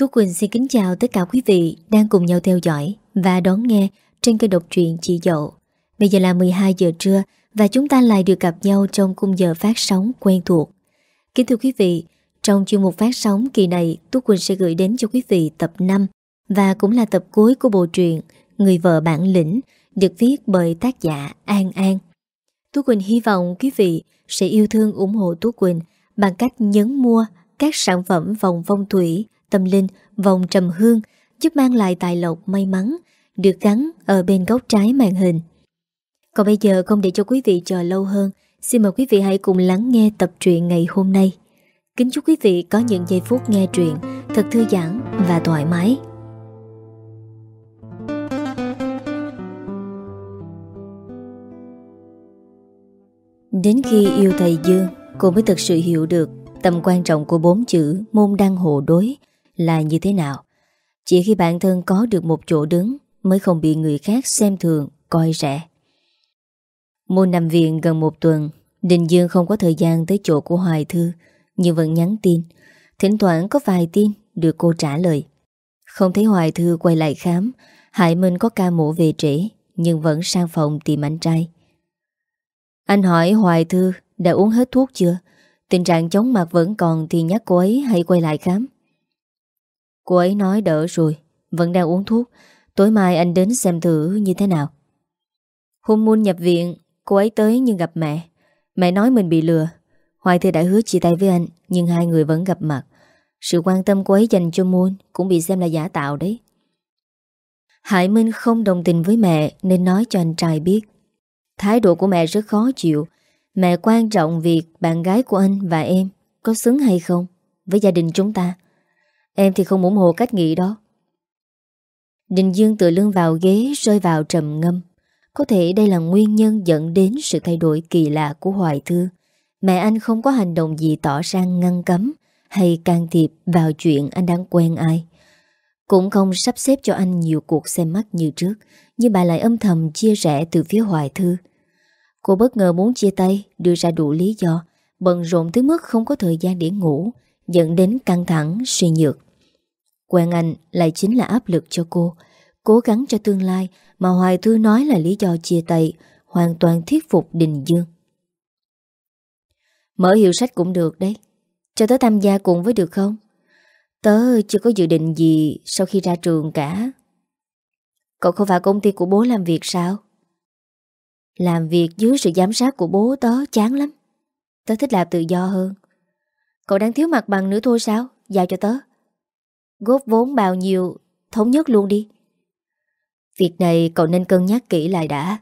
Tú Quỳnh xin kính chào tất cả quý vị đang cùng nhau theo dõi và đón nghe trên kênh độc truyện Chị Dậu. Bây giờ là 12 giờ trưa và chúng ta lại được gặp nhau trong khung giờ phát sóng quen thuộc. Kính thưa quý vị, trong chuyên mục phát sóng kỳ này, Tú Quỳnh sẽ gửi đến cho quý vị tập 5 và cũng là tập cuối của bộ truyện Người vợ bản lĩnh được viết bởi tác giả An An. Tú Quỳnh hy vọng quý vị sẽ yêu thương ủng hộ Tú Quỳnh bằng cách nhấn mua các sản phẩm vòng phong thủy, tâm linh, vòng trầm hương giúp mang lại tài lộc may mắn được gắn ở bên góc trái màn hình. Còn bây giờ không để cho quý vị chờ lâu hơn, xin mời quý vị hãy cùng lắng nghe tập truyện ngày hôm nay. Kính chúc quý vị có những giây phút nghe truyện thật thư giãn và thoải mái. Đến khi yêu thầy Dương, cô mới thực sự hiểu được tầm quan trọng của bốn chữ môn đăng hộ đối là như thế nào. Chỉ khi bản thân có được một chỗ đứng mới không bị người khác xem thường, coi rẻ. Môn nằm viện gần một tuần, Đình Dương không có thời gian tới chỗ của Hoài Thư, nhưng vẫn nhắn tin. Thỉnh thoảng có vài tin được cô trả lời. Không thấy Hoài Thư quay lại khám, Hải Minh có ca mổ về trễ, nhưng vẫn sang phòng tìm anh trai. Anh hỏi Hoài Thư đã uống hết thuốc chưa? Tình trạng chóng mặt vẫn còn thì nhắc cô ấy hãy quay lại khám. Cô ấy nói đỡ rồi, vẫn đang uống thuốc. Tối mai anh đến xem thử như thế nào. Hôm muôn nhập viện, cô ấy tới nhưng gặp mẹ. Mẹ nói mình bị lừa. Hoài Thư đã hứa chia tay với anh, nhưng hai người vẫn gặp mặt. Sự quan tâm cô ấy dành cho Moon cũng bị xem là giả tạo đấy. Hải Minh không đồng tình với mẹ nên nói cho anh trai biết. Thái độ của mẹ rất khó chịu. Mẹ quan trọng việc bạn gái của anh và em có xứng hay không với gia đình chúng ta. Em thì không ủng hộ cách nghĩ đó. Đình Dương tự lưng vào ghế rơi vào trầm ngâm. Có thể đây là nguyên nhân dẫn đến sự thay đổi kỳ lạ của Hoài Thư. Mẹ anh không có hành động gì tỏ ra ngăn cấm hay can thiệp vào chuyện anh đang quen ai. Cũng không sắp xếp cho anh nhiều cuộc xem mắt như trước, nhưng bà lại âm thầm chia rẽ từ phía Hoài Thư. Cô bất ngờ muốn chia tay, đưa ra đủ lý do, bận rộn tới mức không có thời gian để ngủ, dẫn đến căng thẳng, suy nhược. Quen anh lại chính là áp lực cho cô, cố gắng cho tương lai mà Hoài Thư nói là lý do chia tay, hoàn toàn thuyết phục Đình Dương. Mở hiệu sách cũng được đấy, cho tớ tham gia cùng với được không? Tớ chưa có dự định gì sau khi ra trường cả. Cậu không phải công ty của bố làm việc sao? Làm việc dưới sự giám sát của bố tớ chán lắm. Tớ thích làm tự do hơn. Cậu đang thiếu mặt bằng nữa thôi sao? Giao cho tớ. Góp vốn bao nhiêu, thống nhất luôn đi. Việc này cậu nên cân nhắc kỹ lại đã.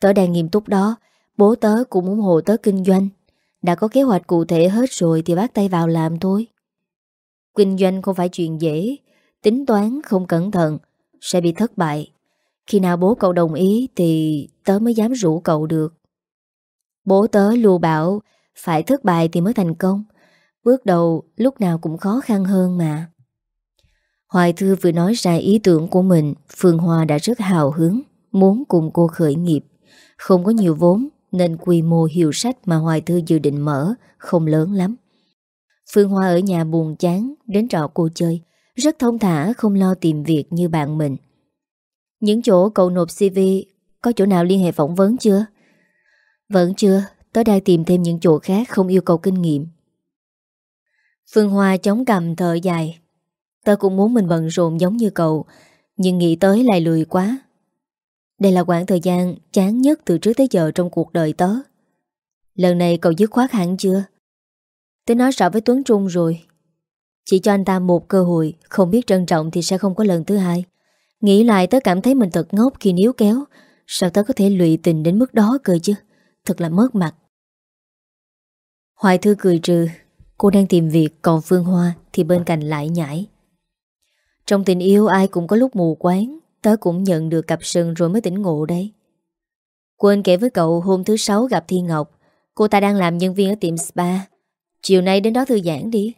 Tớ đang nghiêm túc đó, bố tớ cũng ủng hộ tớ kinh doanh. Đã có kế hoạch cụ thể hết rồi thì bắt tay vào làm thôi. Kinh doanh không phải chuyện dễ, tính toán không cẩn thận, sẽ bị thất bại. Khi nào bố cậu đồng ý thì tớ mới dám rủ cậu được. Bố tớ lưu bảo phải thất bại thì mới thành công. Bước đầu lúc nào cũng khó khăn hơn mà. Hoài Thư vừa nói ra ý tưởng của mình, Phương Hoa đã rất hào hứng, muốn cùng cô khởi nghiệp. Không có nhiều vốn nên quy mô hiệu sách mà Hoài Thư dự định mở không lớn lắm. Phương Hoa ở nhà buồn chán, đến trọ cô chơi, rất thông thả không lo tìm việc như bạn mình. Những chỗ cậu nộp CV có chỗ nào liên hệ phỏng vấn chưa? Vẫn chưa, tớ đang tìm thêm những chỗ khác không yêu cầu kinh nghiệm. Phương Hoa chống cầm thở dài. Tớ cũng muốn mình bận rộn giống như cậu, nhưng nghĩ tới lại lười quá. Đây là khoảng thời gian chán nhất từ trước tới giờ trong cuộc đời tớ. Lần này cậu dứt khoát hẳn chưa? Tớ nói rõ với Tuấn Trung rồi. Chỉ cho anh ta một cơ hội, không biết trân trọng thì sẽ không có lần thứ hai. Nghĩ lại tớ cảm thấy mình thật ngốc khi níu kéo Sao tớ có thể lụy tình đến mức đó cơ chứ Thật là mất mặt Hoài Thư cười trừ Cô đang tìm việc còn Phương Hoa Thì bên cạnh lại nhảy trong tình yêu ai cũng có lúc mù quáng Tớ cũng nhận được cặp sừng rồi mới tỉnh ngộ đấy Quên kể với cậu hôm thứ sáu gặp Thiên Ngọc Cô ta đang làm nhân viên ở tiệm spa Chiều nay đến đó thư giãn đi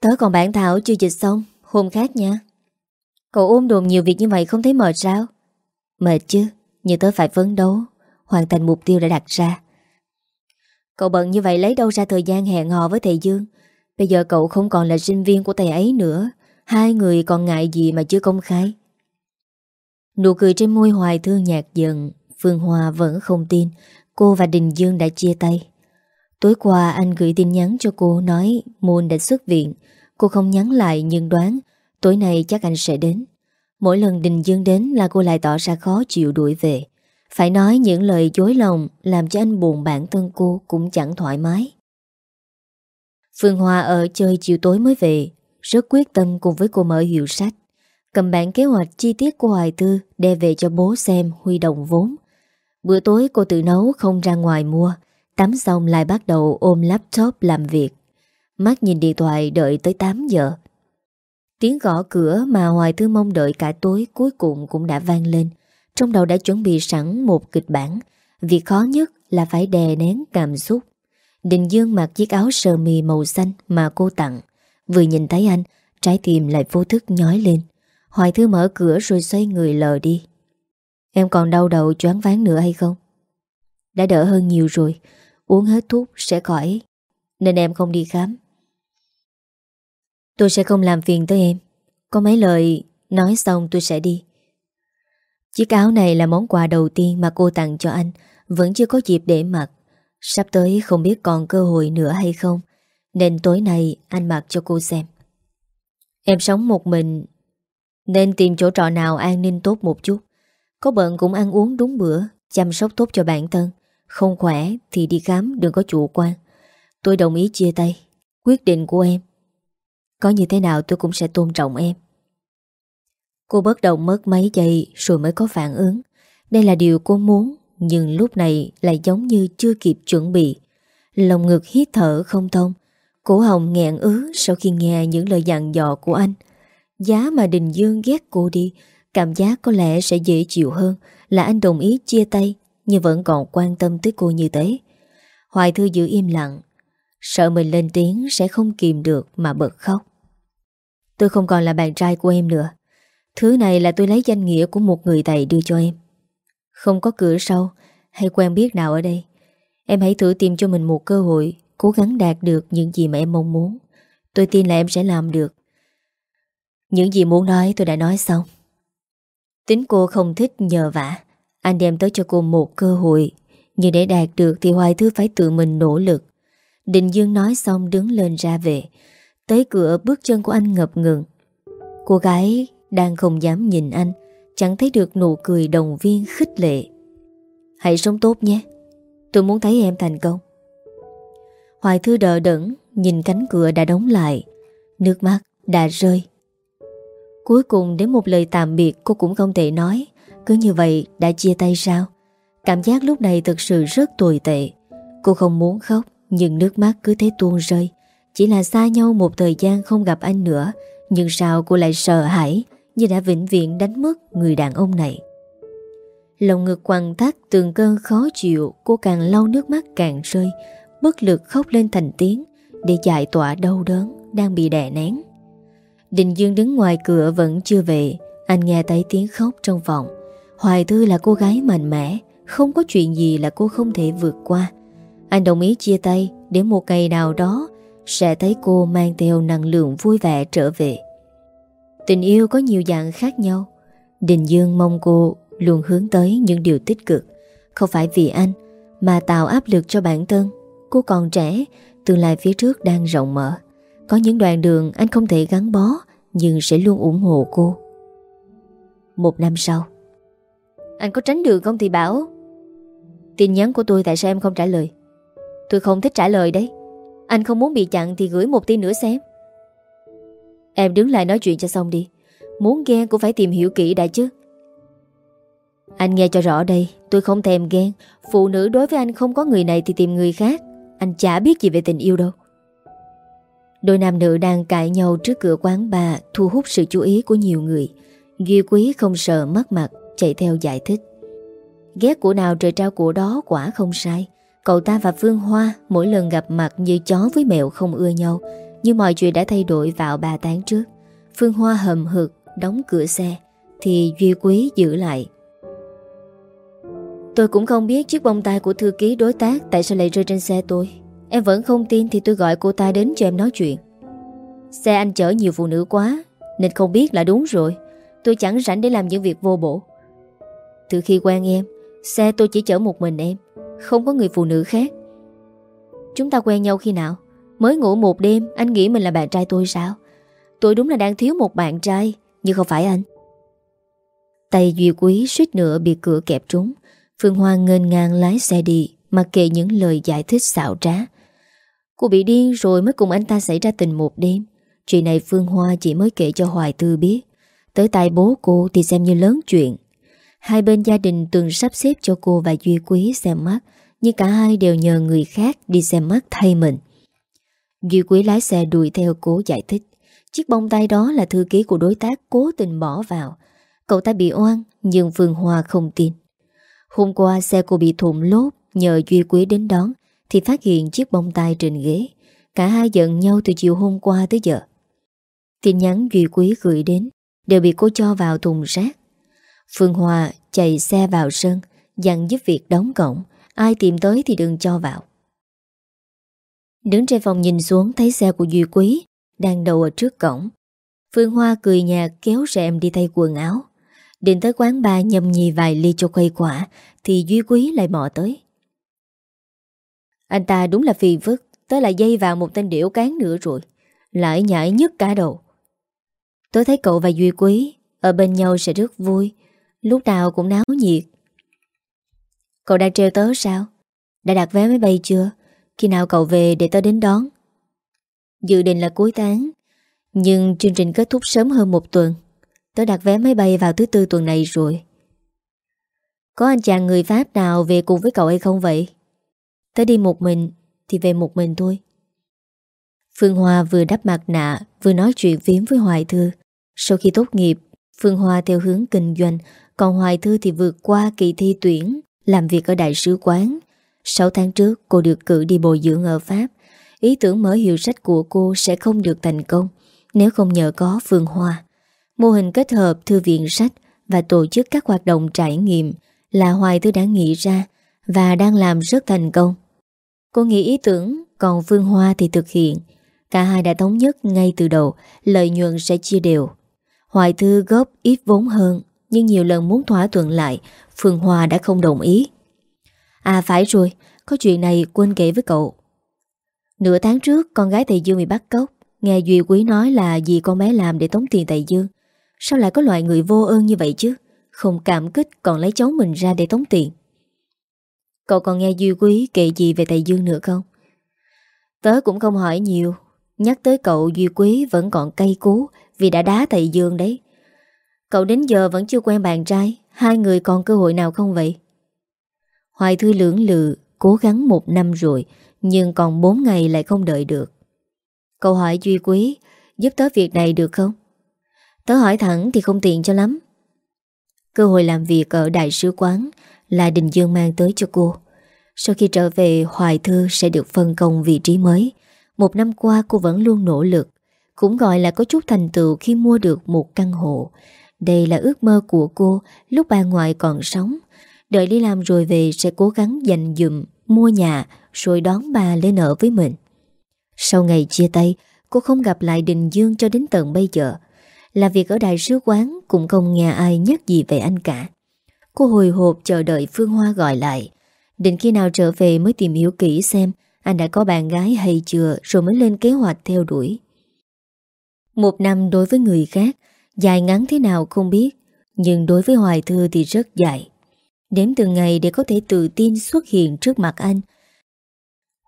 Tớ còn bản thảo chưa dịch xong Hôm khác nha Cậu ôm đồn nhiều việc như vậy không thấy mệt sao? Mệt chứ, nhưng tớ phải phấn đấu, hoàn thành mục tiêu đã đặt ra. Cậu bận như vậy lấy đâu ra thời gian hẹn hò với thầy Dương? Bây giờ cậu không còn là sinh viên của thầy ấy nữa. Hai người còn ngại gì mà chưa công khai? Nụ cười trên môi hoài thương nhạt dần, Phương Hoa vẫn không tin. Cô và Đình Dương đã chia tay. Tối qua, anh gửi tin nhắn cho cô nói Moon đã xuất viện. Cô không nhắn lại nhưng đoán Tối nay chắc anh sẽ đến. Mỗi lần Đình Dương đến là cô lại tỏ ra khó chịu đuổi về. Phải nói những lời dối lòng Làm cho anh buồn bản thân cô Cũng chẳng thoải mái. Phương Hoa ở chơi chiều tối mới về, Rất quyết tâm cùng với cô mở hiệu sách. Cầm bản kế hoạch chi tiết của Hoài Tư đe về cho bố xem huy động vốn. Bữa tối cô tự nấu không ra ngoài mua, Tắm xong lại bắt đầu ôm laptop làm việc. Mắt nhìn điện thoại đợi tới 8 giờ. Tiếng gõ cửa mà Hoài Tư mong đợi cả tối cuối cùng cũng đã vang lên. Trong đầu đã chuẩn bị sẵn một kịch bản. Việc khó nhất là phải đè nén cảm xúc. Đình Dương mặc chiếc áo sơ mi màu xanh mà cô tặng. Vừa nhìn thấy anh, Trái tim lại vô thức nhói lên. Hoài Thư mở cửa rồi xoay người lờ đi. Em còn đau đầu choáng ván nữa hay không? Đã đỡ hơn nhiều rồi, Uống hết thuốc sẽ khỏi, Nên em không đi khám. Tôi sẽ không làm phiền tới em. Có mấy lời nói xong tôi sẽ đi. Chiếc áo này là món quà đầu tiên mà cô tặng cho anh. Vẫn chưa có dịp để mặc. Sắp tới không biết còn cơ hội nữa hay không, Nên tối nay anh mặc cho cô xem. Em sống một mình, Nên tìm chỗ trọ nào an ninh tốt một chút. Có bận cũng ăn uống đúng bữa, Chăm sóc tốt cho bản thân. Không khỏe thì đi khám, đừng có chủ quan. Tôi đồng ý chia tay, Quyết định của em. Có như thế nào tôi cũng sẽ tôn trọng em. Cô bất động mất mấy giây Rồi mới có phản ứng. Đây là điều cô muốn. Nhưng lúc này lại giống như chưa kịp chuẩn bị. Lòng ngực hít thở không thông. Cổ hồng nghẹn ứ Sau khi nghe những lời dặn dò của anh. Giá mà Đình Dương ghét cô đi, Cảm giác có lẽ sẽ dễ chịu hơn Là anh đồng ý chia tay, Nhưng vẫn còn quan tâm tới cô như thế. Hoài Thư giữ im lặng. Sợ mình lên tiếng sẽ không kìm được Mà bật khóc. Tôi không còn là bạn trai của em nữa. Thứ này là tôi lấy danh nghĩa của một người thầy đưa cho em. Không có cửa sau, Hay quen biết nào ở đây. Em hãy thử tìm cho mình một cơ hội, Cố gắng đạt được những gì mà em mong muốn. Tôi tin là em sẽ làm được. Những gì muốn nói tôi đã nói xong. Tính cô không thích nhờ vả. Anh đem tới cho cô một cơ hội. Nhưng để đạt được thì Hoài thứ phải tự mình nỗ lực. Định Dương nói xong đứng lên ra về. Tới cửa bước chân của anh ngập ngừng. Cô gái đang không dám nhìn anh. Chẳng thấy được nụ cười đồng viên khích lệ. Hãy sống tốt nhé. Tôi muốn thấy em thành công. Hoài Thư đỡ đẫn, Nhìn cánh cửa đã đóng lại. Nước mắt đã rơi. Cuối cùng đến một lời tạm biệt, Cô cũng không thể nói. Cứ như vậy đã chia tay sao? Cảm giác lúc này thực sự rất tồi tệ. Cô không muốn khóc, Nhưng nước mắt cứ thế tuôn rơi. Chỉ là xa nhau một thời gian không gặp anh nữa, Nhưng sao cô lại sợ hãi? Như đã vĩnh viễn đánh mất người đàn ông này. Lòng ngực quằn thắt từng cơn khó chịu, Cô càng lau nước mắt càng rơi, Bất lực khóc lên thành tiếng Để giải tỏa đau đớn Đang bị đè nén. Đình Dương đứng ngoài cửa vẫn chưa về, Anh nghe thấy tiếng khóc trong phòng. Hoài Thư là cô gái mạnh mẽ, Không có chuyện gì là cô không thể vượt qua. Anh đồng ý chia tay Để một ngày nào đó Sẽ thấy cô mang theo năng lượng vui vẻ trở về. Tình yêu có nhiều dạng khác nhau. Đình Dương mong cô luôn hướng tới những điều tích cực. Không phải vì anh Mà tạo áp lực cho bản thân. Cô còn trẻ, Tương lai phía trước đang rộng mở. Có những đoạn đường anh không thể gắn bó, Nhưng sẽ luôn ủng hộ cô. Một năm sau. Anh có tránh được không thì bảo. Tin nhắn của tôi tại sao em không trả lời? Tôi không thích trả lời đấy. Anh không muốn bị chặn thì gửi một tin nữa xem. Em đứng lại nói chuyện cho xong đi. Muốn ghen cũng phải tìm hiểu kỹ đã chứ. Anh nghe cho rõ đây, Tôi không thèm ghen. Phụ nữ đối với anh không có người này thì tìm người khác. Anh chả biết gì về tình yêu đâu. Đôi nam nữ đang cãi nhau trước cửa quán bà Thu hút sự chú ý của nhiều người. Duy quý không sợ mất mặt, Chạy theo giải thích. Ghét của nào trời trao của đó quả không sai. Cậu ta và Phương Hoa Mỗi lần gặp mặt như chó với mèo không ưa nhau. Nhưng mọi chuyện đã thay đổi vào 3 tháng trước, Phương Hoa hầm hực Đóng cửa xe Thì Duy Quý giữ lại. Tôi cũng không biết chiếc bông tai của thư ký đối tác Tại sao lại rơi trên xe tôi. Em vẫn không tin thì tôi gọi cô ta đến cho em nói chuyện. Xe anh chở nhiều phụ nữ quá, Nên không biết là đúng rồi. Tôi chẳng rảnh để làm những việc vô bổ. Từ khi quen em, Xe tôi chỉ chở một mình em, Không có người phụ nữ khác. Chúng ta quen nhau khi nào? Mới ngủ một đêm, Anh nghĩ mình là bạn trai tôi sao? Tôi đúng là đang thiếu một bạn trai, Nhưng không phải anh. Tay Duy Quý suýt nữa bị cửa kẹp trúng. Phương Hoa ngên ngang lái xe đi, Mặc kệ những lời giải thích xạo trá. Cô bị điên rồi mới cùng anh ta xảy ra tình một đêm. Chuyện này Phương Hoa chỉ mới kể cho Hoài Tư biết. Tới tay bố cô thì xem như lớn chuyện. Hai bên gia đình từng sắp xếp cho cô và Duy Quý xem mắt, Nhưng cả hai đều nhờ người khác đi xem mắt thay mình. Duy Quý lái xe đuổi theo cố giải thích. Chiếc bông tay đó là thư ký của đối tác cố tình bỏ vào. Cậu ta bị oan, Nhưng Phương Hoa không tin. Hôm qua xe cô bị thủng lốp, Nhờ Duy Quý đến đón, Thì phát hiện chiếc bông tay trên ghế. Cả hai giận nhau từ chiều hôm qua tới giờ. Tin nhắn Duy Quý gửi đến, Đều bị cô cho vào thùng rác. Phương Hoa chạy xe vào sân, Dặn giúp việc đóng cổng. Ai tìm tới thì đừng cho vào. Đứng trên phòng nhìn xuống Thấy xe của Duy Quý Đang đậu ở trước cổng. Phương Hoa cười nhạt kéo rèm đi thay quần áo. Định tới quán ba nhâm nhì vài ly cho khuây quả Thì Duy Quý lại mò tới. Anh ta đúng là phiền phức, Tới là dây vào một tên điểu cán nữa rồi. Lại nhảy nhất cả đầu. Tôi thấy cậu và Duy Quý Ở bên nhau sẽ rất vui, Lúc nào cũng náo nhiệt. Cậu đang treo tớ sao? Đã đặt vé máy bay chưa? Khi nào cậu về để tớ đến đón? Dự định là cuối tháng, Nhưng chương trình kết thúc sớm hơn một tuần. Tớ đặt vé máy bay vào thứ tư tuần này rồi. Có anh chàng người Pháp nào về cùng với cậu hay không vậy? Tớ đi một mình, Thì về một mình thôi. Phương Hoa vừa đắp mặt nạ, Vừa nói chuyện viếm với Hoài Thư. Sau khi tốt nghiệp, Phương Hoa theo hướng kinh doanh, Còn Hoài Thư thì vượt qua kỳ thi tuyển, Làm việc ở đại sứ quán. 6 tháng trước, cô được cử đi bồi dưỡng ở Pháp. Ý tưởng mở hiệu sách của cô sẽ không được thành công Nếu không nhờ có Phương Hoa. Mô hình kết hợp thư viện sách Và tổ chức các hoạt động trải nghiệm Là Hoài Thư đã nghĩ ra Và đang làm rất thành công. Cô nghĩ ý tưởng Còn Phương Hoa thì thực hiện. Cả hai đã thống nhất ngay từ đầu, Lợi nhuận sẽ chia đều. Hoài Thư góp ít vốn hơn, Nhưng nhiều lần muốn thỏa thuận lại, Phương Hoa đã không đồng ý. À phải rồi, Có chuyện này quên kể với cậu. Nửa tháng trước, con gái thầy Dương bị bắt cóc. Nghe Duy Quý nói là gì con bé làm để tống tiền thầy Dương. Sao lại có loại người vô ơn như vậy chứ? Không cảm kích, còn lấy cháu mình ra để tống tiền. Cậu còn nghe Duy Quý kể gì về thầy Dương nữa không? Tớ cũng không hỏi nhiều. Nhắc tới cậu, Duy Quý vẫn còn cay cú Vì đã đá thầy Dương đấy. Cậu đến giờ vẫn chưa quen bạn trai. Hai người còn cơ hội nào không vậy? Hoài Thư lưỡng lự, Cố gắng một năm rồi, Nhưng còn bốn ngày lại không đợi được. Cậu hỏi Duy Quý, Giúp tớ việc này được không? Tớ hỏi thẳng thì không tiện cho lắm. Cơ hội làm việc ở đại sứ quán Là Đình Dương mang tới cho cô. Sau khi trở về, Hoài Thư sẽ được phân công vị trí mới. Một năm qua, cô vẫn luôn nỗ lực, Cũng gọi là có chút thành tựu khi mua được một căn hộ. Đây là ước mơ của cô lúc bà ngoại còn sống. Đợi đi làm rồi về sẽ cố gắng dành dụm, mua nhà rồi đón bà lên ở với mình. Sau ngày chia tay, cô không gặp lại Đình Dương cho đến tận bây giờ. Là việc ở đại sứ quán cũng không nghe ai nhắc gì về anh cả. Cô hồi hộp chờ đợi Phương Hoa gọi lại. Định khi nào trở về mới tìm hiểu kỹ xem anh đã có bạn gái hay chưa rồi mới lên kế hoạch theo đuổi. Một năm đối với người khác, dài ngắn thế nào không biết, nhưng đối với Hoài Thư thì rất dài. Đếm từng ngày để có thể tự tin xuất hiện trước mặt anh.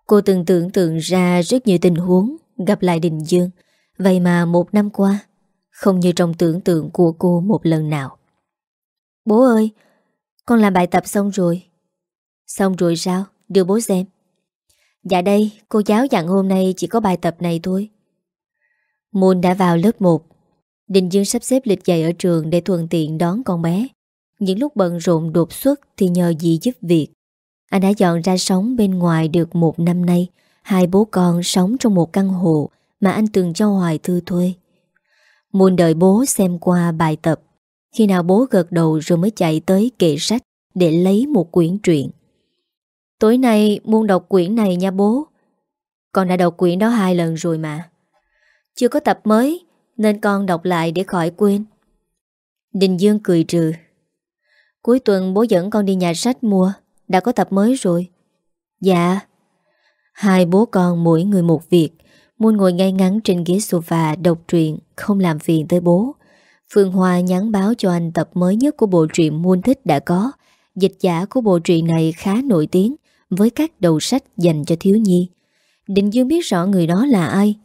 Cô từng tưởng tượng ra rất nhiều tình huống gặp lại Đình Dương. Vậy mà một năm qua, không như trong tưởng tượng của cô một lần nào. Bố ơi, con làm bài tập xong rồi. Xong rồi sao? Đưa bố xem. Dạ đây, cô giáo dặn hôm nay chỉ có bài tập này thôi. Môn đã vào lớp 1. Đình Dương sắp xếp lịch dạy ở trường để thuận tiện đón con bé. Những lúc bận rộn đột xuất thì nhờ dì giúp việc. Anh đã dọn ra sống bên ngoài được một năm nay. Hai bố con sống trong một căn hộ mà anh từng cho Hoài Thư thuê. Muốn đợi bố xem qua bài tập. Khi nào bố gật đầu rồi mới chạy tới kệ sách để lấy một quyển truyện. Tối nay muôn đọc quyển này nha bố. Con đã đọc quyển đó hai lần rồi mà. Chưa có tập mới Nên con đọc lại để khỏi quên Đình Dương cười trừ Cuối tuần bố dẫn con đi nhà sách mua. Đã có tập mới rồi. Dạ. Hai bố con mỗi người một việc. Muôn ngồi ngay ngắn trên ghế sofa Đọc truyện Không làm phiền tới bố. Phương Hoa nhắn báo cho anh tập mới nhất của bộ truyện Muôn Thích đã có. Dịch giả của bộ truyện này khá nổi tiếng Với các đầu sách dành cho thiếu nhi. Định Dương biết rõ người đó là ai.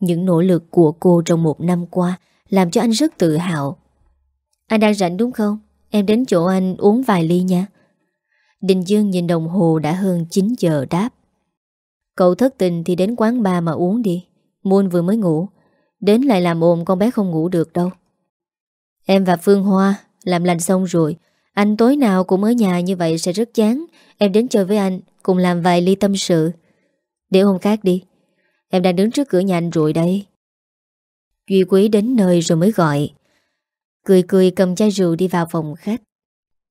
Những nỗ lực của cô trong một năm qua Làm cho anh rất tự hào. Anh đang rảnh đúng không? Em đến chỗ anh uống vài ly nha. Đình Dương nhìn đồng hồ đã hơn 9 giờ đáp. Cậu thất tình thì đến quán bar mà uống đi. Muôn vừa mới ngủ. Đến lại làm ồn con bé không ngủ được đâu. Em và Phương Hoa Làm lành xong rồi. Anh tối nào cũng ở nhà như vậy sẽ rất chán. Em đến chơi với anh, Cùng làm vài ly tâm sự. Để hôm khác đi. Em đang đứng trước cửa nhà anh rồi đây Duy Quý đến nơi rồi mới gọi. Cười cười cầm chai rượu đi vào phòng khách.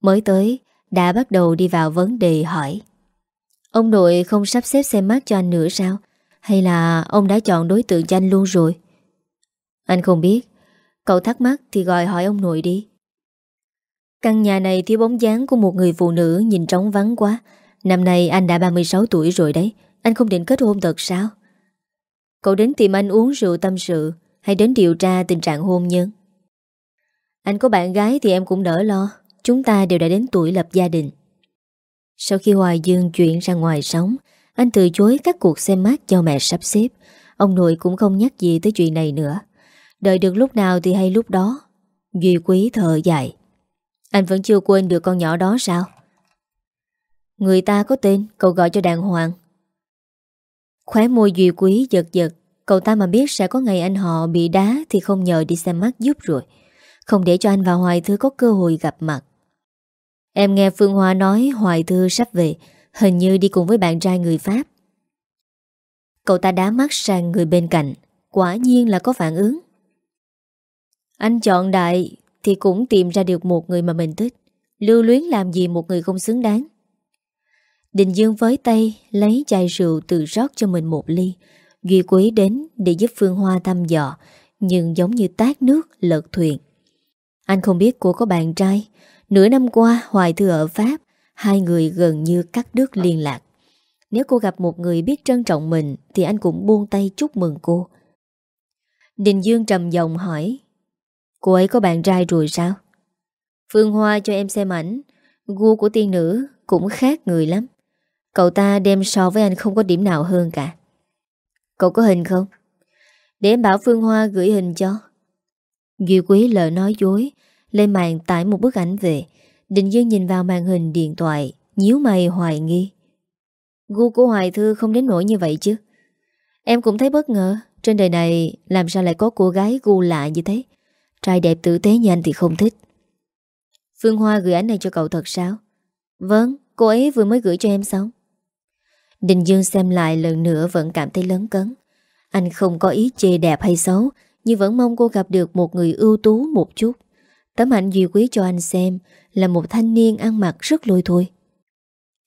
Mới tới, Đã bắt đầu đi vào vấn đề hỏi. Ông nội không sắp xếp xem mắt cho anh nữa sao? Hay là ông đã chọn đối tượng cho anh luôn rồi? Anh không biết. Cậu thắc mắc thì gọi hỏi ông nội đi. Căn nhà này thiếu bóng dáng của một người phụ nữ nhìn trống vắng quá. Năm nay anh đã 36 tuổi rồi đấy. Anh không định kết hôn thật sao? Cậu đến tìm anh uống rượu tâm sự, Hay đến điều tra tình trạng hôn nhân? Anh có bạn gái thì em cũng đỡ lo. Chúng ta đều đã đến tuổi lập gia đình. Sau khi Hoài Dương chuyển ra ngoài sống, Anh từ chối các cuộc xem mát cho mẹ sắp xếp. Ông nội cũng không nhắc gì tới chuyện này nữa. Đợi được lúc nào thì hay lúc đó. Duy quý thở dài. Anh vẫn chưa quên được con nhỏ đó sao? Người ta có tên, Cậu gọi cho đàng hoàng. Khóe môi Duy quý giật giật. Cậu ta mà biết sẽ có ngày anh họ bị đá Thì không nhờ đi xem mắt giúp rồi. Không để cho anh và Hoài Thư có cơ hội gặp mặt Em nghe Phương Hoa nói Hoài Thư sắp về Hình như đi cùng với bạn trai người Pháp Cậu ta đá mắt sang người bên cạnh Quả nhiên là có phản ứng anh chọn đại thì cũng tìm ra được một người mà mình thích. Lưu luyến làm gì một người không xứng đáng. Đình Dương với tay lấy chai rượu từ rót cho mình một ly. Duy quý đến để giúp Phương Hoa thăm dò, nhưng giống như tát nước lợt thuyền. Anh không biết cô có bạn trai. Nửa năm qua, Hoài Thư ở Pháp, hai người gần như cắt đứt liên lạc. Nếu cô gặp một người biết trân trọng mình thì anh cũng buông tay chúc mừng cô. Đình Dương trầm giọng hỏi Cô ấy có bạn trai rồi sao? Phương Hoa cho em xem ảnh Gu của tiên nữ cũng khác người lắm Cậu ta đem so với anh không có điểm nào hơn cả Cậu có hình không? Để em bảo Phương Hoa gửi hình cho Duy Quý lỡ nói dối, Lên mạng tải một bức ảnh về. Định Dương nhìn vào màn hình điện thoại, nhíu mày hoài nghi. Gu của Hoài Thư không đến nỗi như vậy chứ? Em cũng thấy bất ngờ. Trên đời này, làm sao lại có cô gái gu lạ như thế? Trai đẹp tử tế như anh thì không thích. Phương Hoa gửi ảnh này cho cậu thật sao? Vâng Cô ấy vừa mới gửi cho em xong. Đình Dương xem lại lần nữa Vẫn cảm thấy lớn cấn. Anh không có ý chê đẹp hay xấu nhưng vẫn mong cô gặp được một người ưu tú một chút. Tấm ảnh duy quý cho anh xem Là một thanh niên ăn mặc rất lôi thôi.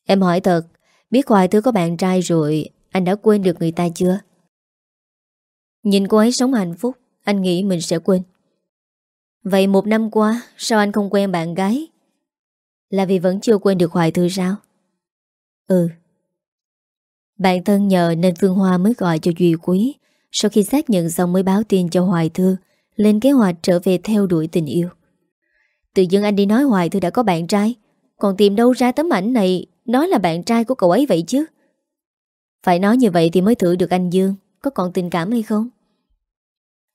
Em hỏi thật, Biết Hoài Thư có bạn trai rồi, Anh đã quên được người ta chưa? Nhìn cô ấy sống hạnh phúc, Anh nghĩ mình sẽ quên. Vậy một năm qua, Sao anh không quen bạn gái? Là vì vẫn chưa quên được Hoài Thư sao? Ừ. Bạn thân nhờ nên Phương Hoa mới gọi cho Duy Quý. Sau khi xác nhận xong mới báo tin cho Hoài Thư, Lên kế hoạch trở về theo đuổi tình yêu. Tự dưng anh đi nói Hoài Thư đã có bạn trai, Còn tìm đâu ra tấm ảnh này, Nói là bạn trai của cậu ấy vậy chứ? Phải nói như vậy thì mới thử được anh Dương, Có còn tình cảm hay không?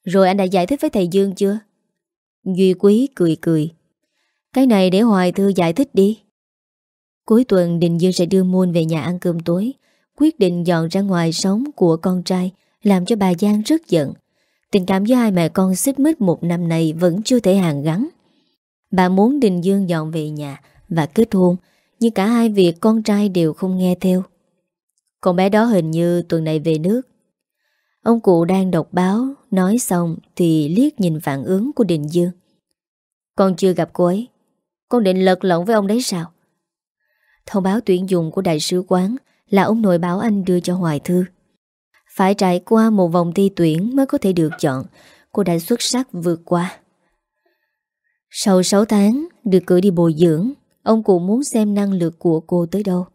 Rồi anh đã giải thích với thầy Dương chưa? Duy Quý cười cười. Cái này để Hoài Thư giải thích đi. Cuối tuần, Đình Dương sẽ đưa Muôn về nhà ăn cơm tối, Quyết định dọn ra ngoài sống của con trai làm cho bà Giang rất giận. Tình cảm giữa hai mẹ con xích mít một năm này Vẫn chưa thể hàng gắn. Bà muốn Đình Dương dọn về nhà Và kết hôn, Nhưng cả hai việc con trai đều không nghe theo. Con bé đó hình như tuần này về nước. Ông cụ đang đọc báo, Nói xong thì liếc nhìn phản ứng của Đình Dương. Con chưa gặp cô ấy. Con định lật lộn với ông đấy sao? Thông báo tuyển dụng của đại sứ quán Là ông nội báo anh đưa cho Hoài Thư. Phải trải qua một vòng thi tuyển mới có thể được chọn. Cô đã xuất sắc vượt qua. Sau 6 tháng được cử đi bồi dưỡng, Ông cụ muốn xem năng lực của cô tới đâu.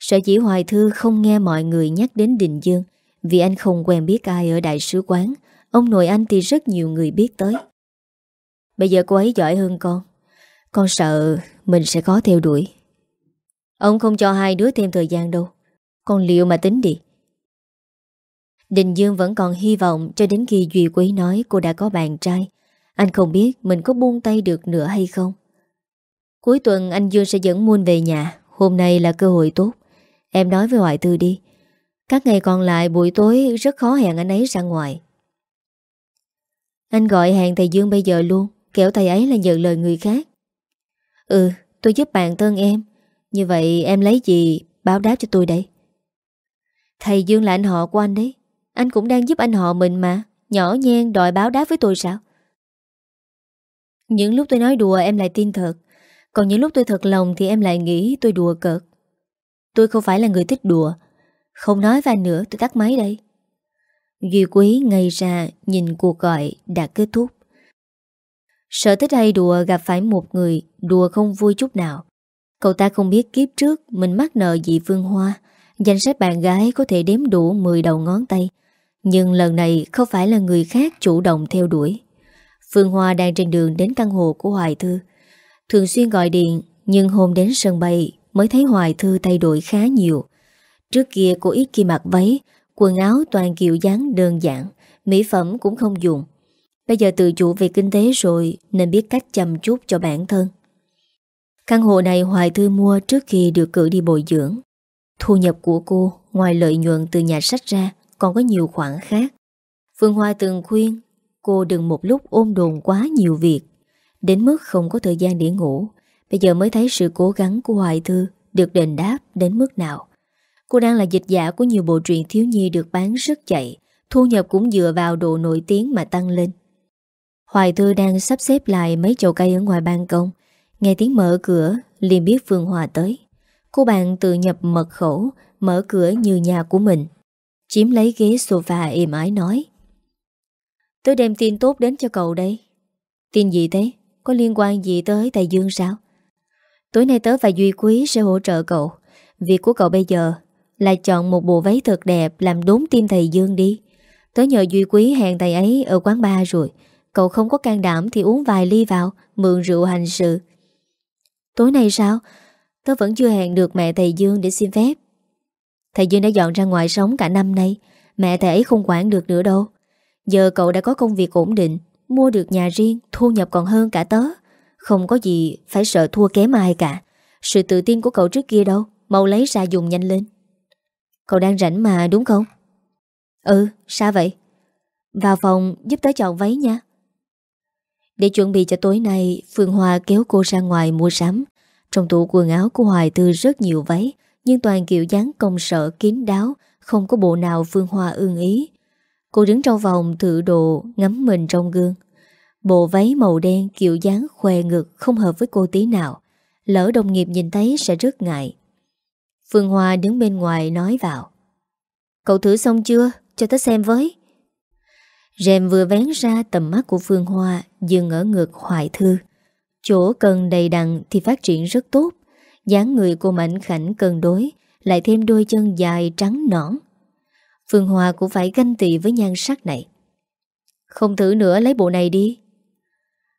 Sở chỉ Hoài Thư không nghe mọi người nhắc đến Đình Dương. Vì anh không quen biết ai ở đại sứ quán, Ông nội anh thì rất nhiều người biết tới. Bây giờ cô ấy giỏi hơn con. Con sợ mình sẽ khó theo đuổi. Ông không cho hai đứa thêm thời gian đâu. Con liệu mà tính đi. Đình Dương vẫn còn hy vọng Cho đến khi Duy Quý nói cô đã có bạn trai. Anh không biết mình có buông tay được nữa hay không. Cuối tuần, anh Dương sẽ dẫn Muôn về nhà. Hôm nay là cơ hội tốt. Em nói với Hoài Thư đi. Các ngày còn lại, buổi tối rất khó hẹn anh ấy ra ngoài. Anh gọi hàng thầy Dương bây giờ luôn. Kẻo thầy ấy là nhận lời người khác. Ừ tôi giúp bạn thân em. Như vậy em lấy gì báo đáp cho tôi đây? Thầy Dương là anh họ của anh đấy. Anh cũng đang giúp anh họ mình mà. Nhỏ nhen, đòi báo đáp với tôi sao? Những lúc tôi nói đùa, em lại tin thật. Còn những lúc tôi thật lòng Thì em lại nghĩ tôi đùa cợt. Tôi không phải là người thích đùa. Không nói với anh nữa, tôi tắt máy đây. Duy Quý ngay ra, Nhìn cuộc gọi đã kết thúc. Sở thích hay đùa gặp phải một người Đùa không vui chút nào. Cậu ta không biết kiếp trước Mình mắc nợ gì Phương Hoa. Danh sách bạn gái có thể đếm đủ 10 đầu ngón tay. Nhưng lần này không phải là người khác chủ động theo đuổi. Phương Hoa đang trên đường đến căn hộ của Hoài Thư. Thường xuyên gọi điện, Nhưng hôm đến sân bay Mới thấy Hoài Thư thay đổi khá nhiều. Trước kia cô ít khi mặc váy, Quần áo toàn kiểu dáng đơn giản, Mỹ phẩm cũng không dùng. Bây giờ tự chủ về kinh tế rồi Nên biết cách chăm chút cho bản thân. Căn hộ này Hoài Thư mua trước khi được cử đi bồi dưỡng. Thu nhập của cô Ngoài lợi nhuận từ nhà sách ra còn có nhiều khoản khác. Phương Hoa từng khuyên, Cô đừng một lúc ôm đồn quá nhiều việc, Đến mức không có thời gian để ngủ. Bây giờ mới thấy sự cố gắng của Hoài Thư Được đền đáp đến mức nào. Cô đang là dịch giả của nhiều bộ truyện thiếu nhi được bán rất chạy, Thu nhập cũng dựa vào độ nổi tiếng mà tăng lên. Hoài Thư đang sắp xếp lại mấy chậu cây ở ngoài ban công. Nghe tiếng mở cửa, liền biết Phương Hòa tới. Cô bạn tự nhập mật khẩu, Mở cửa như nhà của mình. Chiếm lấy ghế sofa êm ái nói. Tớ đem tin tốt đến cho cậu đây. Tin gì thế? Có liên quan gì tới Tài Dương sao? Tối nay tớ và Duy Quý sẽ hỗ trợ cậu. Việc của cậu bây giờ Là chọn một bộ váy thật đẹp Làm đốn tim thầy Dương đi. Tớ nhờ Duy Quý hẹn thầy ấy ở quán bar rồi. Cậu không có can đảm thì uống vài ly vào, Mượn rượu hành sự. Tối nay sao? Tớ vẫn chưa hẹn được mẹ thầy Dương để xin phép. Thầy Dương đã dọn ra ngoài sống cả năm nay. Mẹ thầy ấy không quản được nữa đâu. Giờ cậu đã có công việc ổn định, Mua được nhà riêng, Thu nhập còn hơn cả tớ. Không có gì phải sợ thua kém ai cả. Sự tự tin của cậu trước kia đâu, Mau lấy ra dùng nhanh lên. Cậu đang rảnh mà, đúng không? Ừ sao vậy. Vào phòng, giúp tớ chọn váy nha. Để chuẩn bị cho tối nay, Phương Hoa kéo cô ra ngoài mua sắm. Trong tủ quần áo của Hoài Tư rất nhiều váy. Nhưng toàn kiểu dáng công sở, kín đáo, Không có bộ nào Phương Hoa ưng ý. Cô đứng trong vòng thử đồ, Ngắm mình trong gương. Bộ váy màu đen kiểu dáng khoe ngực Không hợp với cô tí nào. Lỡ đồng nghiệp nhìn thấy sẽ rất ngại. Phương Hoa đứng bên ngoài nói vào. Cậu thử xong chưa? Cho tớ xem với. Rèm vừa vén ra tầm mắt của Phương Hoa Dừng ở ngực hoài thư. Chỗ cần đầy đặn thì phát triển rất tốt dáng người cô mảnh khảnh cân đối, Lại thêm đôi chân dài trắng nõn. Phương hòa cũng phải ganh tị với nhan sắc này. Không thử nữa, lấy bộ này đi.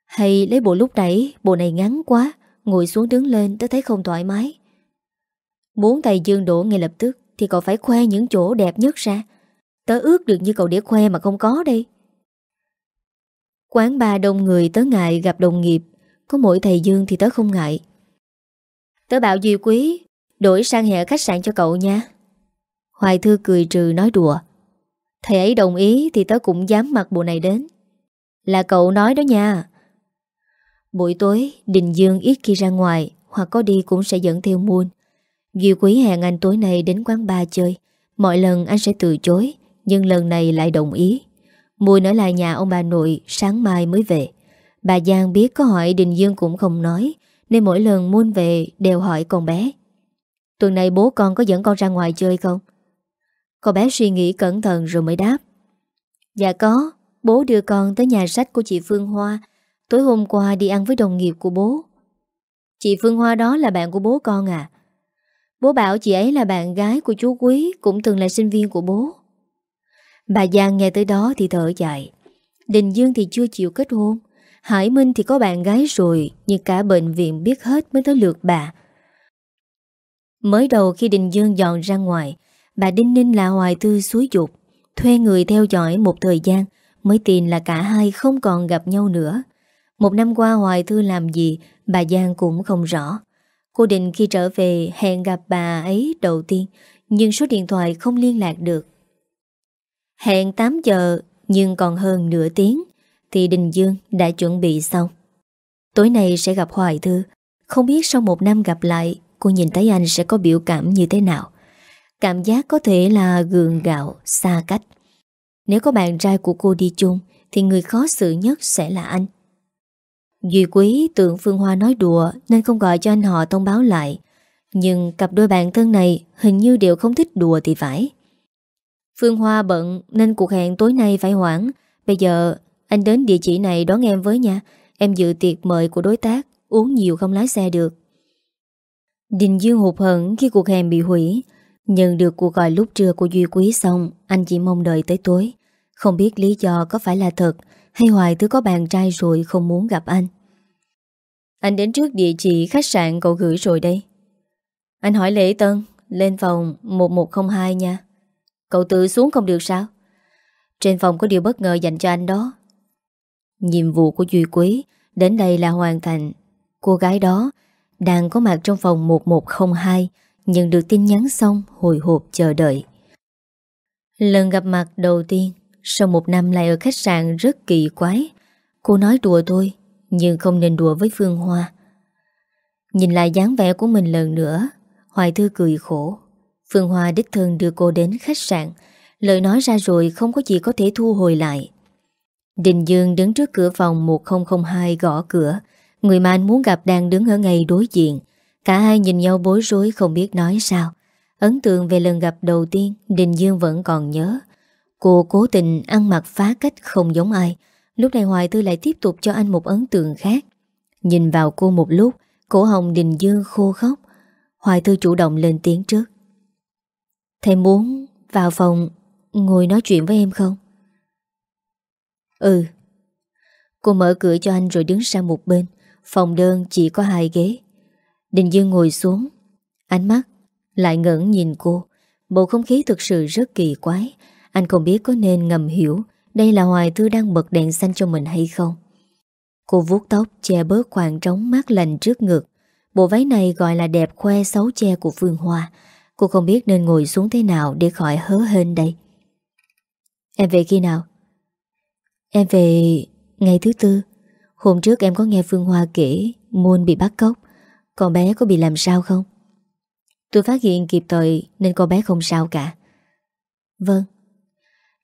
Hay lấy bộ lúc nãy, Bộ này ngắn quá, Ngồi xuống đứng lên, tớ thấy không thoải mái. Muốn thầy Dương đổ ngay lập tức, Thì cậu phải khoe những chỗ đẹp nhất ra. Tớ ước được như cậu để khoe mà không có đây. Quán ba đông người tớ ngại gặp đồng nghiệp, Có mỗi thầy Dương thì tớ không ngại. Tớ bảo Duy Quý, Đổi sang hệ khách sạn cho cậu nha. Hoài Thư cười trừ nói đùa. Thầy ấy đồng ý Thì tớ cũng dám mặc bộ này đến. Là cậu nói đó nha. Buổi tối, Đình Dương ít khi ra ngoài, Hoặc có đi cũng sẽ dẫn theo Moon. Duy Quý hẹn anh tối nay đến quán ba chơi. Mọi lần anh sẽ từ chối, nhưng lần này lại đồng ý. Mùi ở lại nhà ông bà nội, Sáng mai mới về. Bà Giang biết có hỏi Đình Dương cũng không nói. Nên mỗi lần Moon về đều hỏi con bé, Tuần này bố con có dẫn con ra ngoài chơi không? con bé suy nghĩ cẩn thận rồi mới đáp Dạ có, Bố đưa con tới nhà sách của chị Phương Hoa. Tối hôm qua đi ăn với đồng nghiệp của bố. Chị Phương Hoa đó là bạn của bố con à? Bố bảo chị ấy là bạn gái của chú Quý, Cũng từng là sinh viên của bố. Bà Giang nghe tới đó thì thở dài, Đình Dương thì chưa chịu kết hôn Hải Minh thì có bạn gái rồi, Nhưng cả bệnh viện biết hết mới tới lượt bà. Mới đầu khi Đình Dương dọn ra ngoài, Bà Đinh Ninh là hoài tư suối dục, Thuê người theo dõi một thời gian, Mới tin là cả hai không còn gặp nhau nữa. Một năm qua Hoài Thư làm gì, Bà Giang cũng không rõ. Cô định khi trở về hẹn gặp bà ấy đầu tiên, Nhưng số điện thoại không liên lạc được. Hẹn 8 giờ, nhưng còn hơn nửa tiếng thì Đình Dương đã chuẩn bị xong. Tối nay sẽ gặp Hoài Thư. Không biết sau một năm gặp lại Cô nhìn thấy anh sẽ có biểu cảm như thế nào. Cảm giác có thể là gường gạo, xa cách. Nếu có bạn trai của cô đi chung Thì người khó xử nhất sẽ là anh. Duy Quý tưởng Phương Hoa nói đùa Nên không gọi cho anh họ thông báo lại. Nhưng cặp đôi bạn thân này Hình như đều không thích đùa thì phải. Phương Hoa bận Nên cuộc hẹn tối nay phải hoãn. Bây giờ anh đến địa chỉ này đón em với nha. Em dự tiệc mời của đối tác, Uống nhiều không lái xe được. Đình Dương hụt hận khi cuộc hẹn bị hủy. Nhận được cuộc gọi lúc trưa của Duy Quý xong, Anh chỉ mong đợi tới tối. Không biết lý do có phải là thật, Hay Hoài thứ có bạn trai rồi không muốn gặp anh. Anh đến trước địa chỉ khách sạn cậu gửi rồi đây. Anh hỏi Lễ Tân, Lên phòng 1102 nha. Cậu tự xuống không được sao? Trên phòng có điều bất ngờ dành cho anh đó. Nhiệm vụ của Duy Quý Đến đây là hoàn thành. Cô gái đó Đang có mặt trong phòng 1102 Nhận được tin nhắn xong, Hồi hộp chờ đợi. Lần gặp mặt đầu tiên, Sau một năm lại ở khách sạn rất kỳ quái. Cô nói đùa thôi, Nhưng không nên đùa với Phương Hoa. Nhìn lại dáng vẻ của mình lần nữa, Hoài Thư cười khổ. Phương Hoa đích thân đưa cô đến khách sạn. Lời nói ra rồi không có gì có thể thu hồi lại. Đình Dương đứng trước cửa phòng 1002 gõ cửa. Người mà anh muốn gặp đang đứng ở ngay đối diện. Cả hai nhìn nhau bối rối, không biết nói sao. Ấn tượng về lần gặp đầu tiên, Đình Dương vẫn còn nhớ. Cô cố tình ăn mặc phá cách không giống ai. Lúc này Hoài Tư lại tiếp tục cho anh một ấn tượng khác. Nhìn vào cô một lúc, Cổ hồng Đình Dương khô khóc. Hoài Tư chủ động lên tiếng trước. Thầy muốn vào phòng Ngồi nói chuyện với em không? Ừ. Cô mở cửa cho anh rồi đứng sang một bên. Phòng đơn chỉ có hai ghế. Đình Dương ngồi xuống. Ánh mắt lại ngẩn nhìn cô. Bầu không khí thực sự rất kỳ quái. Anh không biết có nên ngầm hiểu Đây là Hoài Thư đang bật đèn xanh cho mình hay không. Cô vuốt tóc Che bớt khoảng trống mát lành trước ngực. Bộ váy này gọi là đẹp khoe xấu che của Phương Hoa. Cô không biết nên ngồi xuống thế nào Để khỏi hớ hên đây. Em về khi nào? Em về ngày thứ tư Hôm trước em có nghe Phương Hoa kể Muôn bị bắt cóc con bé có bị làm sao không? Tôi phát hiện kịp thời nên con bé không sao cả. Vâng.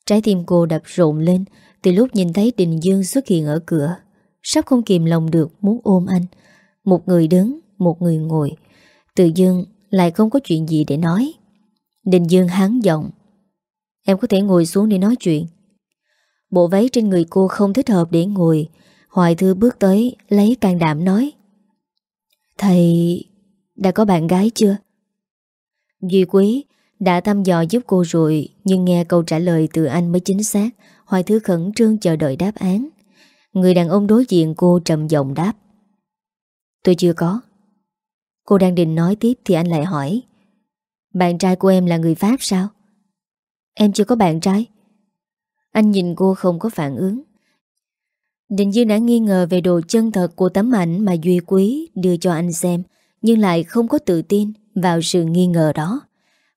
Trái tim cô đập rộn lên từ lúc nhìn thấy Đình Dương xuất hiện ở cửa. Sắp không kìm lòng được muốn ôm anh. Một người đứng, một người ngồi. Tự dưng lại không có chuyện gì để nói. Đình Dương hán giọng. Em có thể ngồi xuống để nói chuyện. Bộ váy trên người cô không thích hợp để ngồi. Hoài Thư bước tới, lấy can đảm nói. Thầy, đã có bạn gái chưa? Duy Quý đã thăm dò giúp cô rồi, Nhưng nghe câu trả lời từ anh mới chính xác Hoài thư khẩn trương chờ đợi đáp án Người đàn ông đối diện cô trầm giọng đáp Tôi chưa có Cô đang định nói tiếp thì anh lại hỏi Bạn trai của em là người Pháp sao? Em chưa có bạn trai anh nhìn cô không có phản ứng Định Dương đã nghi ngờ về độ chân thật của tấm ảnh mà Duy Quý đưa cho anh xem, nhưng lại không có tự tin vào sự nghi ngờ đó.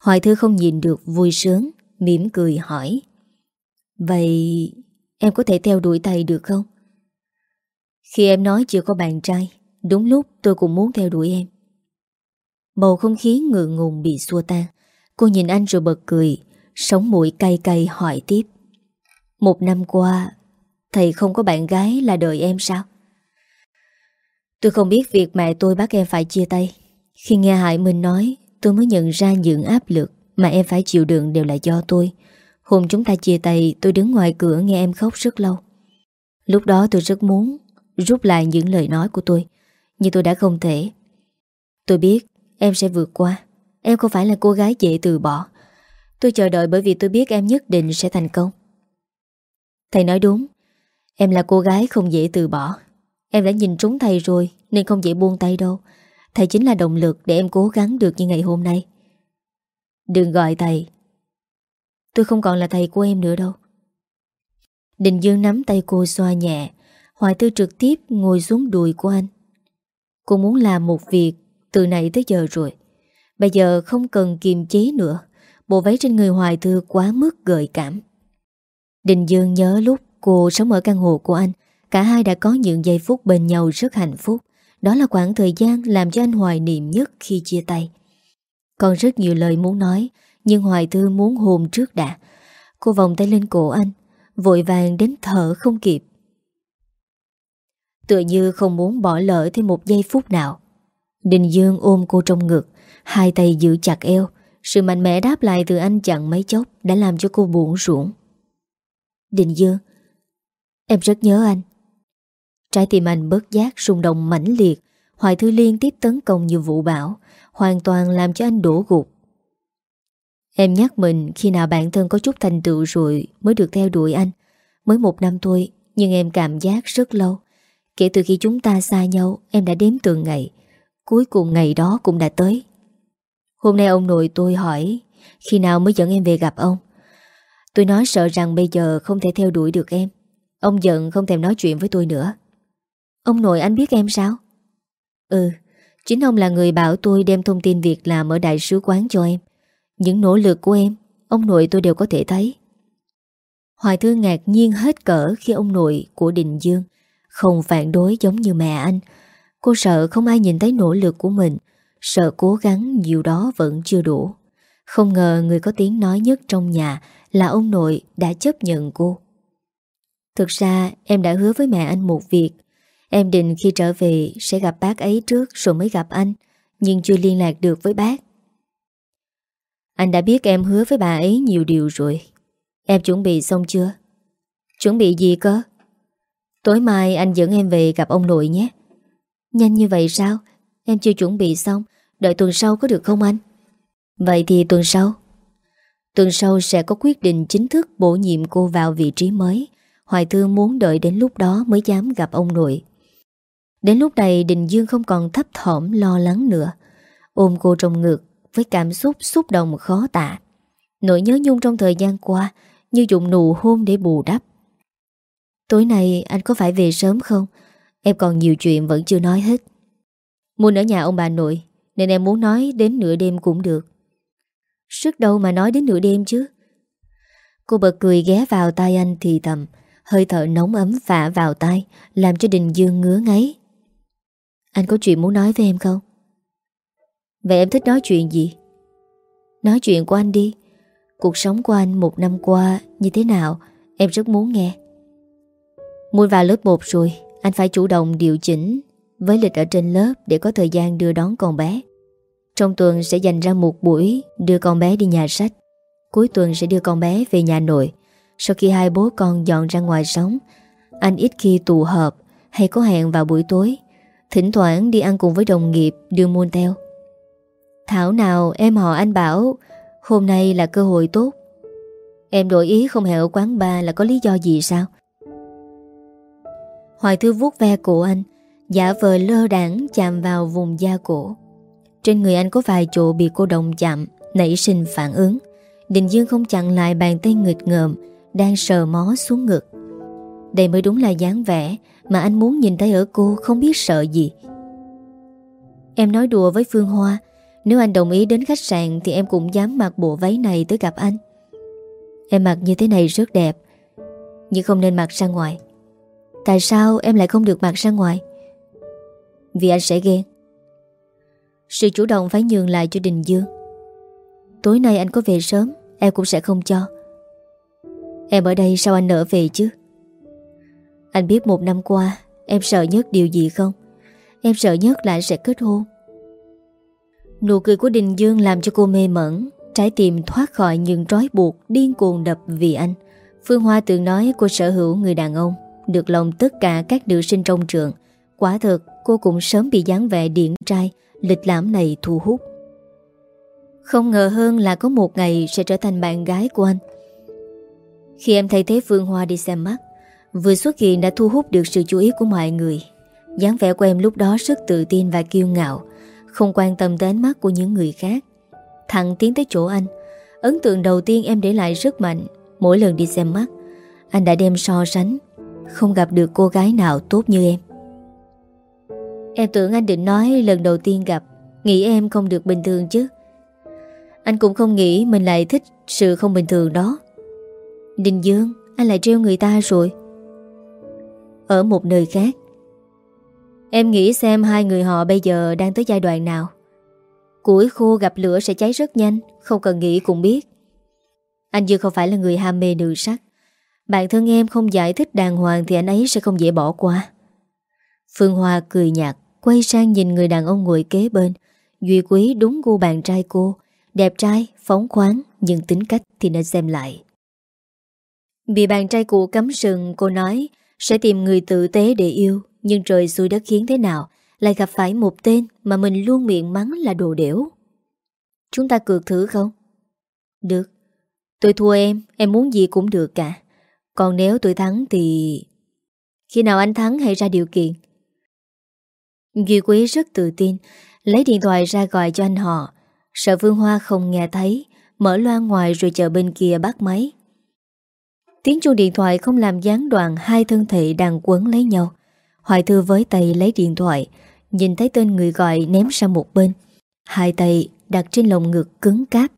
Hoài Thư không nhìn được vui sướng, mỉm cười hỏi. Vậy em có thể theo đuổi thầy được không? Khi em nói chưa có bạn trai, đúng lúc tôi cũng muốn theo đuổi em. Bầu không khí ngượng ngùng bị xua tan. Cô nhìn anh rồi bật cười, sống mũi cay cay hỏi tiếp. Một năm qua, Thầy không có bạn gái là đợi em sao? Tôi không biết việc mẹ tôi bắt em phải chia tay. Khi nghe Hải Minh nói, Tôi mới nhận ra những áp lực Mà em phải chịu đựng đều là do tôi. Hôm chúng ta chia tay, tôi đứng ngoài cửa nghe em khóc rất lâu. Lúc đó tôi rất muốn rút lại những lời nói của tôi, Nhưng tôi đã không thể. Tôi biết em sẽ vượt qua. Em không phải là cô gái dễ từ bỏ. Tôi chờ đợi bởi vì tôi biết em nhất định sẽ thành công. Thầy nói đúng. Em là cô gái không dễ từ bỏ. Em đã nhìn trúng thầy rồi, Nên không dễ buông tay đâu. Thầy chính là động lực để em cố gắng được như ngày hôm nay. Đừng gọi thầy. Tôi không còn là thầy của em nữa đâu. Đình Dương nắm tay cô xoa nhẹ. Hoài Tư trực tiếp ngồi xuống đùi của anh. Cô muốn làm một việc Từ nãy tới giờ rồi. Bây giờ không cần kiềm chế nữa. Bộ váy trên người Hoài Tư quá mức gợi cảm. Đình Dương nhớ lúc cô sống ở căn hộ của anh, Cả hai đã có những giây phút bên nhau rất hạnh phúc. Đó là khoảng thời gian làm cho anh hoài niệm nhất khi chia tay. Còn rất nhiều lời muốn nói, Nhưng Hoài Thư muốn hôn trước đã. Cô vòng tay lên cổ anh, Vội vàng đến thở không kịp. Tựa như không muốn bỏ lỡ thêm một giây phút nào. Đình Dương ôm cô trong ngực, Hai tay giữ chặt eo. Sự mạnh mẽ đáp lại từ anh chặn mấy chốc Đã làm cho cô buồn ruộng. Đình Dương Em rất nhớ anh. Trái tim anh bớt giác, rung động mãnh liệt. Hoài Thư liên tiếp tấn công như vụ bão Hoàn toàn làm cho anh đổ gục. Em nhắc mình khi nào bản thân có chút thành tựu rồi Mới được theo đuổi anh. Mới một năm thôi, Nhưng em cảm giác rất lâu. Kể từ khi chúng ta xa nhau, Em đã đếm từng ngày. Cuối cùng ngày đó cũng đã tới. Hôm nay ông nội tôi hỏi, Khi nào mới dẫn em về gặp ông? Tôi nói sợ rằng bây giờ không thể theo đuổi được em Ông giận không thèm nói chuyện với tôi nữa Ông nội anh biết em sao? Ừ, chính ông là người bảo tôi đem thông tin việc làm ở đại sứ quán cho em Những nỗ lực của em Ông nội tôi đều có thể thấy Hoài Thư ngạc nhiên hết cỡ khi ông nội của Đình Dương không phản đối giống như mẹ anh. Cô sợ không ai nhìn thấy nỗ lực của mình, sợ cố gắng nhiều đó vẫn chưa đủ. Không ngờ người có tiếng nói nhất trong nhà là ông nội đã chấp nhận cô. Thực ra em đã hứa với mẹ anh một việc. Em định khi trở về sẽ gặp bác ấy trước rồi mới gặp anh, nhưng chưa liên lạc được với bác. Anh đã biết em hứa với bà ấy nhiều điều rồi. Em chuẩn bị xong chưa? Chuẩn bị gì cơ? Tối mai anh dẫn em về gặp ông nội nhé. Nhanh như vậy sao? Em chưa chuẩn bị xong, đợi tuần sau có được không anh? Vậy thì tuần sau. Tuần sau sẽ có quyết định chính thức bổ nhiệm cô vào vị trí mới. Hoài Thương muốn đợi đến lúc đó mới dám gặp ông nội. Đến lúc này Đình Dương không còn thấp thỏm lo lắng nữa. Ôm cô trong ngực với cảm xúc xúc động khó tả. Nỗi nhớ nhung trong thời gian qua như dùng nụ hôn để bù đắp. Tối nay anh có phải về sớm không? Em còn nhiều chuyện vẫn chưa nói hết. Muốn ở nhà ông bà nội, nên em muốn nói đến nửa đêm cũng được. Sức đâu mà nói đến nửa đêm chứ? Cô bật cười ghé vào tay anh thì thầm, hơi thở nóng ấm phả vào tay, làm cho Đình Dương ngứa ngáy. Anh có chuyện muốn nói với em không? Vậy em thích nói chuyện gì? Nói chuyện của anh đi. Cuộc sống của anh một năm qua như thế nào, em rất muốn nghe. Muốn vào lớp 1 rồi Anh phải chủ động điều chỉnh Với lịch ở trên lớp để có thời gian đưa đón con bé trong tuần sẽ dành ra một buổi Đưa con bé đi nhà sách. Cuối tuần sẽ đưa con bé về nhà nội. Sau khi hai bố con dọn ra ngoài sống, Anh ít khi tụ họp Hay có hẹn vào buổi tối. Thỉnh thoảng đi ăn cùng với đồng nghiệp Đưa muôn theo. Thảo nào em họ anh bảo, Hôm nay là cơ hội tốt. Em đổi ý không hẹn ở quán bar là có lý do gì sao? Hoài Thư vuốt ve cổ anh, Giả vờ lơ đảng chạm vào vùng da cổ. Trên người anh có vài chỗ bị cô đồng chạm, Nảy sinh phản ứng. Đình Dương không chặn lại bàn tay nghịch ngợm, Đang sờ mó xuống ngực. Đây mới đúng là dáng vẻ Mà anh muốn nhìn thấy ở cô không biết sợ gì. Em nói đùa với Phương Hoa, Nếu anh đồng ý đến khách sạn Thì em cũng dám mặc bộ váy này tới gặp anh. Em mặc như thế này rất đẹp, Nhưng không nên mặc ra ngoài. Tại sao em lại không được mặc ra ngoài? Vì anh sẽ ghen. Sự chủ động phải nhường lại cho Đình Dương. Tối nay anh có về sớm, Em cũng sẽ không cho. Em ở đây sao anh nỡ về chứ? Anh biết một năm qua, Em sợ nhất điều gì không? Em sợ nhất là anh sẽ kết hôn. Nụ cười của Đình Dương làm cho cô mê mẩn, Trái tim thoát khỏi những trói buộc Điên cuồng đập vì anh. Phương Hoa từng nói cô sở hữu người đàn ông, Được lòng tất cả các nữ sinh trong trường. Quả thực, cô cũng sớm bị dáng vẻ điển trai Lịch lãm này thu hút. Không ngờ hơn là có một ngày Sẽ trở thành bạn gái của anh. Khi em thay thế Phương Hoa đi xem mắt, Vừa xuất hiện đã thu hút được sự chú ý của mọi người. Dáng vẻ của em lúc đó rất tự tin và kiêu ngạo, Không quan tâm đến ánh mắt của những người khác. Thẳng tiến tới chỗ anh, Ấn tượng đầu tiên em để lại rất mạnh. Mỗi lần đi xem mắt, Anh đã đem so sánh, Không gặp được cô gái nào tốt như em. Em tưởng anh định nói lần đầu tiên gặp. Nghĩ em không được bình thường chứ? Anh cũng không nghĩ mình lại thích sự không bình thường đó. Đình Dương, Anh lại treo người ta rồi. Ở một nơi khác. Em nghĩ xem hai người họ bây giờ đang tới giai đoạn nào. Củi khô gặp lửa sẽ cháy rất nhanh, Không cần nghĩ cũng biết. Anh Dương không phải là người ham mê nữ sắc. Bạn thân em không giải thích đàng hoàng Thì anh ấy sẽ không dễ bỏ qua. Phương Hoa cười nhạt. Quay sang nhìn người đàn ông ngồi kế bên Duy quý đúng gu bạn trai cô Đẹp trai, phóng khoáng Nhưng tính cách thì nên xem lại Bị bạn trai cũ cấm sừng Cô nói sẽ tìm người tử tế để yêu Nhưng trời xui đất khiến thế nào lại gặp phải một tên mà mình luôn miệng mắng là đồ đểu. Chúng ta cược thử không? Được. Tôi thua em, em muốn gì cũng được cả. Còn nếu tôi thắng thì... Khi nào anh thắng hãy ra điều kiện. Duy Quý rất tự tin, lấy điện thoại ra gọi cho anh họ. Sợ Vương Hoa không nghe thấy, mở loa ngoài rồi chờ bên kia bắt máy. Tiếng chuông điện thoại không làm gián đoạn hai thân thể đang quấn lấy nhau. Hoài Thư với tay lấy điện thoại, Nhìn thấy tên người gọi ném sang một bên Hai tay đặt trên lồng ngực cứng cáp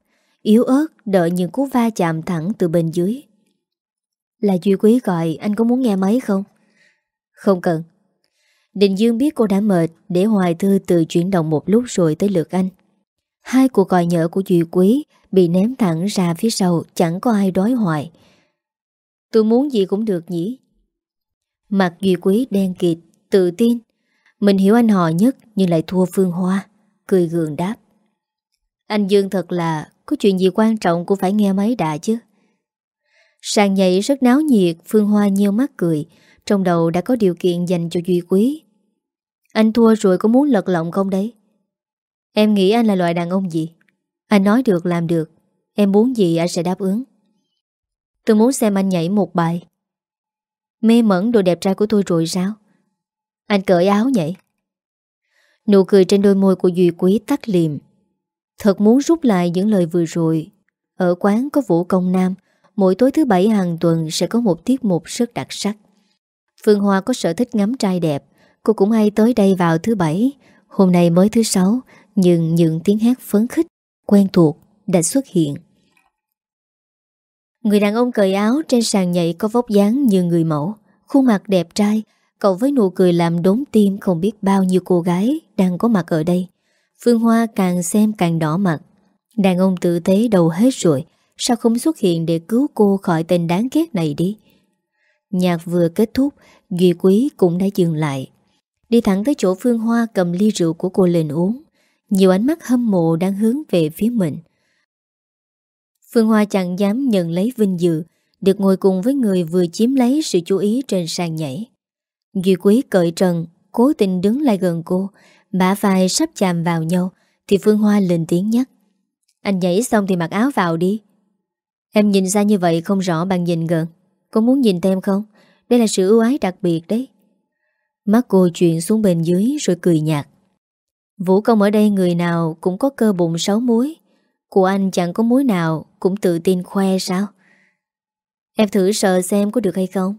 Yếu ớt đợi những cú va chạm thẳng từ bên dưới Là Duy Quý gọi Anh có muốn nghe máy không? Không cần Đình Dương biết cô đã mệt Để Hoài Thư tự chuyển động một lúc rồi tới lượt anh. Hai cuộc gọi nhỡ của Duy Quý Bị ném thẳng ra phía sau, Chẳng có ai đói hoài. Tôi muốn gì cũng được nhỉ? Mặt Duy Quý đen kịt, Tự tin. Mình hiểu anh họ nhất nhưng lại thua Phương Hoa, Cười gượng đáp. Anh Dương thật là, Có chuyện gì quan trọng cũng phải nghe máy đã chứ. Sàn nhảy rất náo nhiệt, Phương Hoa nhiều mắt cười. Trong đầu đã có điều kiện dành cho Duy Quý. Anh thua rồi có muốn lật lọng không đấy? Em nghĩ anh là loại đàn ông gì? Anh nói được, làm được. Em muốn gì anh sẽ đáp ứng. Tôi muốn xem anh nhảy một bài. Mê mẩn đồ đẹp trai của tôi rồi sao? Anh cởi áo nhảy. Nụ cười trên đôi môi của Duy Quý tắt liềm. Thật muốn rút lại những lời vừa rồi. Ở quán có vũ công nam, Mỗi tối thứ bảy hàng tuần Sẽ có một tiết mục rất đặc sắc. Phương Hoa có sở thích ngắm trai đẹp. Cô cũng hay tới đây vào thứ bảy Hôm nay mới thứ sáu Nhưng những tiếng hát phấn khích Quen thuộc đã xuất hiện Người đàn ông cởi áo trên sàn nhảy có vóc dáng như người mẫu Khuôn mặt đẹp trai Cậu với nụ cười làm đốn tim không biết bao nhiêu cô gái đang có mặt ở đây. Phương Hoa càng xem càng đỏ mặt. Đàn ông tử tế đầu hết rồi, sao không xuất hiện để cứu cô khỏi tên đáng ghét này đi. Nhạc vừa kết thúc, Duy Quý cũng đã dừng lại. Đi thẳng tới chỗ Phương Hoa cầm ly rượu của cô lên uống. Nhiều ánh mắt hâm mộ đang hướng về phía mình. Phương Hoa chẳng dám nhận lấy vinh dự, được ngồi cùng với người vừa chiếm lấy sự chú ý trên sàn nhảy. Duy Quý cởi trần Cố tình đứng lại gần cô Bả vai sắp chạm vào nhau Thì Phương Hoa lên tiếng nhắc Anh nhảy xong thì mặc áo vào đi Em nhìn ra như vậy không rõ bằng nhìn gần Có muốn nhìn thêm không Đây là sự ưu ái đặc biệt đấy Mắt cô chuyển xuống bên dưới Rồi cười nhạt. Vũ công ở đây người nào cũng có cơ bụng sáu muối. Của anh chẳng có muối nào Cũng tự tin khoe sao? Em thử sợ xem có được hay không.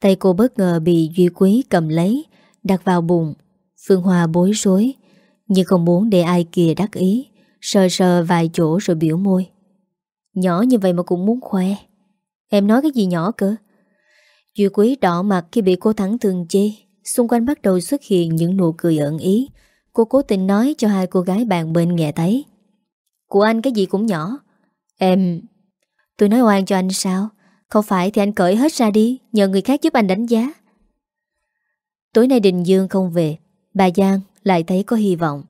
Tay cô bất ngờ bị Duy Quý cầm lấy, Đặt vào bụng. Phương Hoa bối rối, Nhưng không muốn để ai kia đắc ý. Sờ sờ vài chỗ rồi biểu môi. Nhỏ như vậy mà cũng muốn khoe. Em nói cái gì nhỏ cơ? Duy Quý đỏ mặt khi bị cô thắng thường chê. Xung quanh bắt đầu xuất hiện những nụ cười ẩn ý. Cô cố tình nói cho hai cô gái bạn bên nghe thấy. Của anh cái gì cũng nhỏ. Em, Tôi nói oan cho anh sao? Không phải thì anh cởi hết ra đi, Nhờ người khác giúp anh đánh giá. Tối nay Đình Dương không về. Bà Giang lại thấy có hy vọng.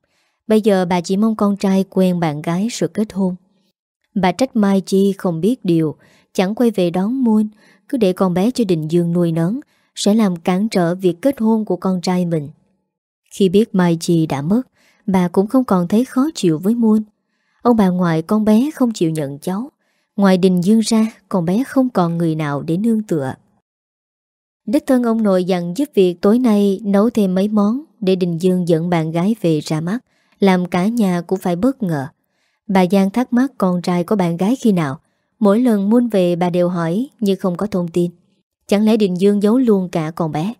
Bây giờ bà chỉ mong con trai quen bạn gái rồi kết hôn. Bà trách Mai Chi không biết điều, Chẳng quay về đón muôn cứ để con bé cho Đình Dương nuôi nấng Sẽ làm cản trở việc kết hôn của con trai mình. Khi biết Mai Chi đã mất Bà cũng không còn thấy khó chịu với muôn Ông bà ngoại con bé không chịu nhận cháu. Ngoài Đình Dương ra Con bé không còn người nào để nương tựa. Đích thân ông nội dặn giúp việc tối nay nấu thêm mấy món để Đình Dương dẫn bạn gái về ra mắt, làm cả nhà cũng phải bất ngờ. Bà Giang thắc mắc con trai có bạn gái khi nào. Mỗi lần muôn về bà đều hỏi nhưng không có thông tin. Chẳng lẽ Đình Dương giấu luôn cả con bé?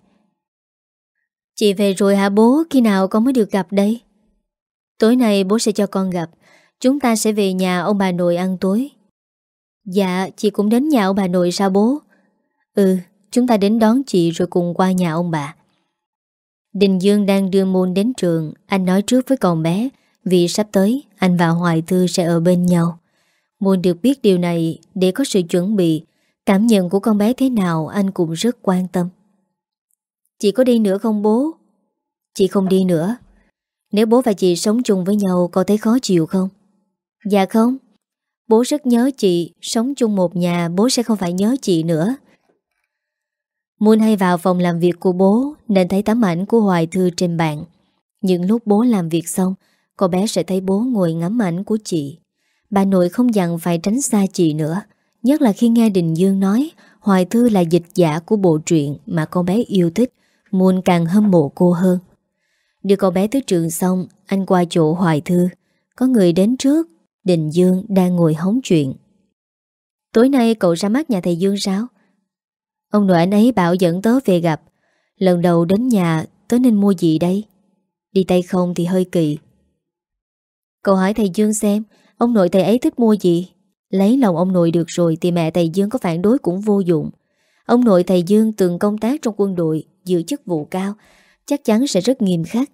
Chị về rồi hả bố? Khi nào con mới được gặp đây? Tối nay bố sẽ cho con gặp. Chúng ta sẽ về nhà ông bà nội ăn tối. Dạ, chị cũng đến nhà ông bà nội sao bố? Ừ, Chúng ta đến đón chị rồi cùng qua nhà ông bà Đình Dương đang đưa môn đến trường Anh nói trước với con bé Vì sắp tới anh và Hoài Thư sẽ ở bên nhau Muốn được biết điều này Để có sự chuẩn bị. Cảm nhận của con bé thế nào Anh cũng rất quan tâm. Chị có đi nữa không bố? Chị không đi nữa. Nếu bố và chị sống chung với nhau, Có thấy khó chịu không? Dạ không. Bố rất nhớ chị. Sống chung một nhà, bố sẽ không phải nhớ chị nữa. Muôn hay vào phòng làm việc của bố, Nên thấy tấm ảnh của Hoài Thư trên bàn. Những lúc bố làm việc xong, Cô bé sẽ thấy bố ngồi ngắm ảnh của chị. Bà nội không dặn phải tránh xa chị nữa, Nhất là khi nghe Đình Dương nói, Hoài Thư là dịch giả của bộ truyện Mà con bé yêu thích Muôn càng hâm mộ cô hơn. Đưa con bé tới trường xong, Anh qua chỗ Hoài Thư. Có người đến trước, Đình Dương đang ngồi hóng chuyện. Tối nay cậu ra mắt nhà thầy Dương sao? Ông nội anh ấy bảo dẫn tớ về gặp. Lần đầu đến nhà, Tớ nên mua gì đây? Đi tay không thì hơi kỳ. Cậu hỏi thầy Dương xem Ông nội thầy ấy thích mua gì Lấy lòng ông nội được rồi Thì mẹ thầy Dương có phản đối cũng vô dụng Ông nội thầy Dương từng công tác trong quân đội, Giữ chức vụ cao, Chắc chắn sẽ rất nghiêm khắc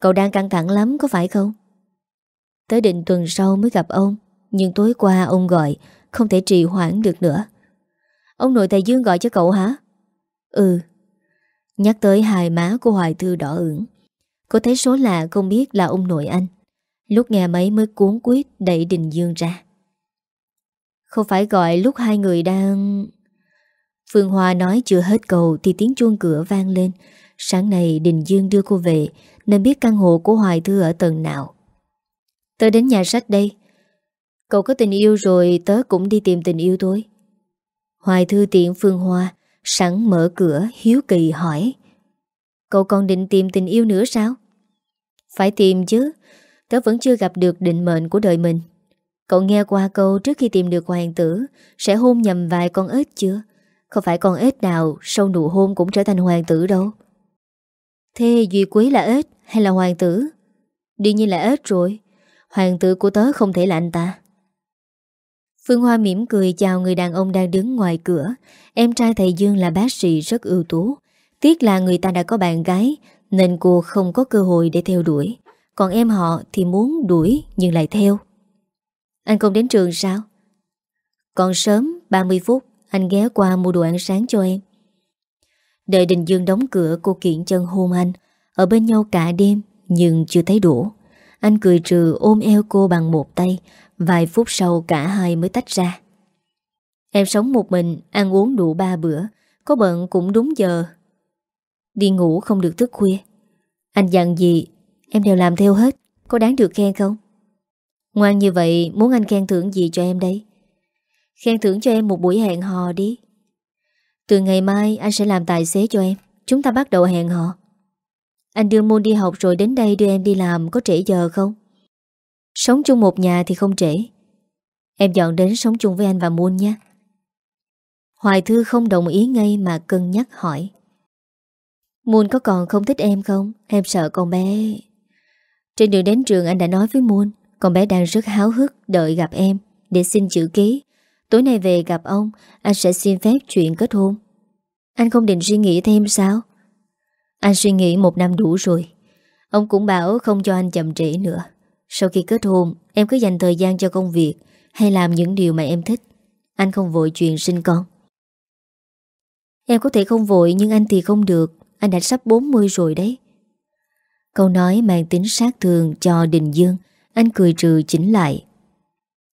Cậu đang căng thẳng lắm, có phải không Tới định tuần sau mới gặp ông, Nhưng tối qua ông gọi, Không thể trì hoãn được nữa Ông nội thầy Dương gọi cho cậu hả? Ừ. Nhắc tới hai má của Hoài Thư đỏ ửng. Cô thấy số lạ không biết là ông nội anh. Lúc nghe mấy mới cuốn quyết đẩy Đình Dương ra. Không phải gọi lúc hai người đang... Phương Hoa nói chưa hết cầu thì tiếng chuông cửa vang lên. Sáng nay Đình Dương đưa cô về, nên biết căn hộ của Hoài Thư ở tầng nào. Tớ đến nhà sách đây. Cậu có tình yêu rồi, tớ cũng đi tìm tình yêu thôi. Hoài thư tiện Phương Hoa, Sẵn mở cửa, hiếu kỳ hỏi Cậu còn định tìm tình yêu nữa sao? Phải tìm chứ Tớ vẫn chưa gặp được định mệnh của đời mình. Cậu nghe qua câu trước khi tìm được hoàng tử, Sẽ hôn nhầm vài con ếch chưa? Không phải con ếch nào Sau nụ hôn cũng trở thành hoàng tử đâu. Thế Duy Quý là ếch hay là hoàng tử? Đương nhiên là ếch rồi. Hoàng tử của tớ không thể là anh ta. Phương Hoa mỉm cười chào người đàn ông đang đứng ngoài cửa. Em trai thầy Dương là bác sĩ rất ưu tú. Tiếc là người ta đã có bạn gái, Nên cô không có cơ hội để theo đuổi. Còn em họ thì muốn đuổi Nhưng lại theo. Anh không đến trường sao? Còn sớm 30 phút, Anh ghé qua mua đồ ăn sáng cho em. Đợi Đình Dương đóng cửa, Cô kiện chân hôn anh. Ở bên nhau cả đêm, Nhưng chưa thấy đủ Anh cười trừ ôm eo cô bằng một tay. Vài phút sau, cả hai mới tách ra. Em sống một mình, Ăn uống đủ ba bữa. Có bận cũng đúng giờ. Đi ngủ không được thức khuya. Anh dặn gì Em đều làm theo hết. Có đáng được khen không? Ngoan như vậy, muốn anh khen thưởng gì cho em đấy? Khen thưởng cho em một buổi hẹn hò đi. Từ ngày mai, anh sẽ làm tài xế cho em. Chúng ta bắt đầu hẹn hò. Anh đưa môn đi học rồi đến đây đưa em đi làm, Có trễ giờ không? Sống chung một nhà thì không trễ. Em dọn đến sống chung với anh và Muôn nha Hoài Thư không đồng ý ngay mà cân nhắc hỏi. Muôn có còn không thích em không? Em sợ con bé. Trên đường đến trường anh đã nói với Muôn Con bé đang rất háo hức, đợi gặp em, Để xin chữ ký. Tối nay về gặp ông, Anh sẽ xin phép chuyện kết hôn. Anh không định suy nghĩ thêm sao? Anh suy nghĩ một năm đủ rồi. Ông cũng bảo không cho anh chậm trễ nữa. Sau khi kết hôn, Em cứ dành thời gian cho công việc Hay làm những điều mà em thích. Anh không vội chuyện sinh con. Em có thể không vội, Nhưng anh thì không được. Anh đã sắp 40 rồi đấy. Câu nói mang tính sát thương cho Đình Dương, Anh cười trừ chỉnh lại.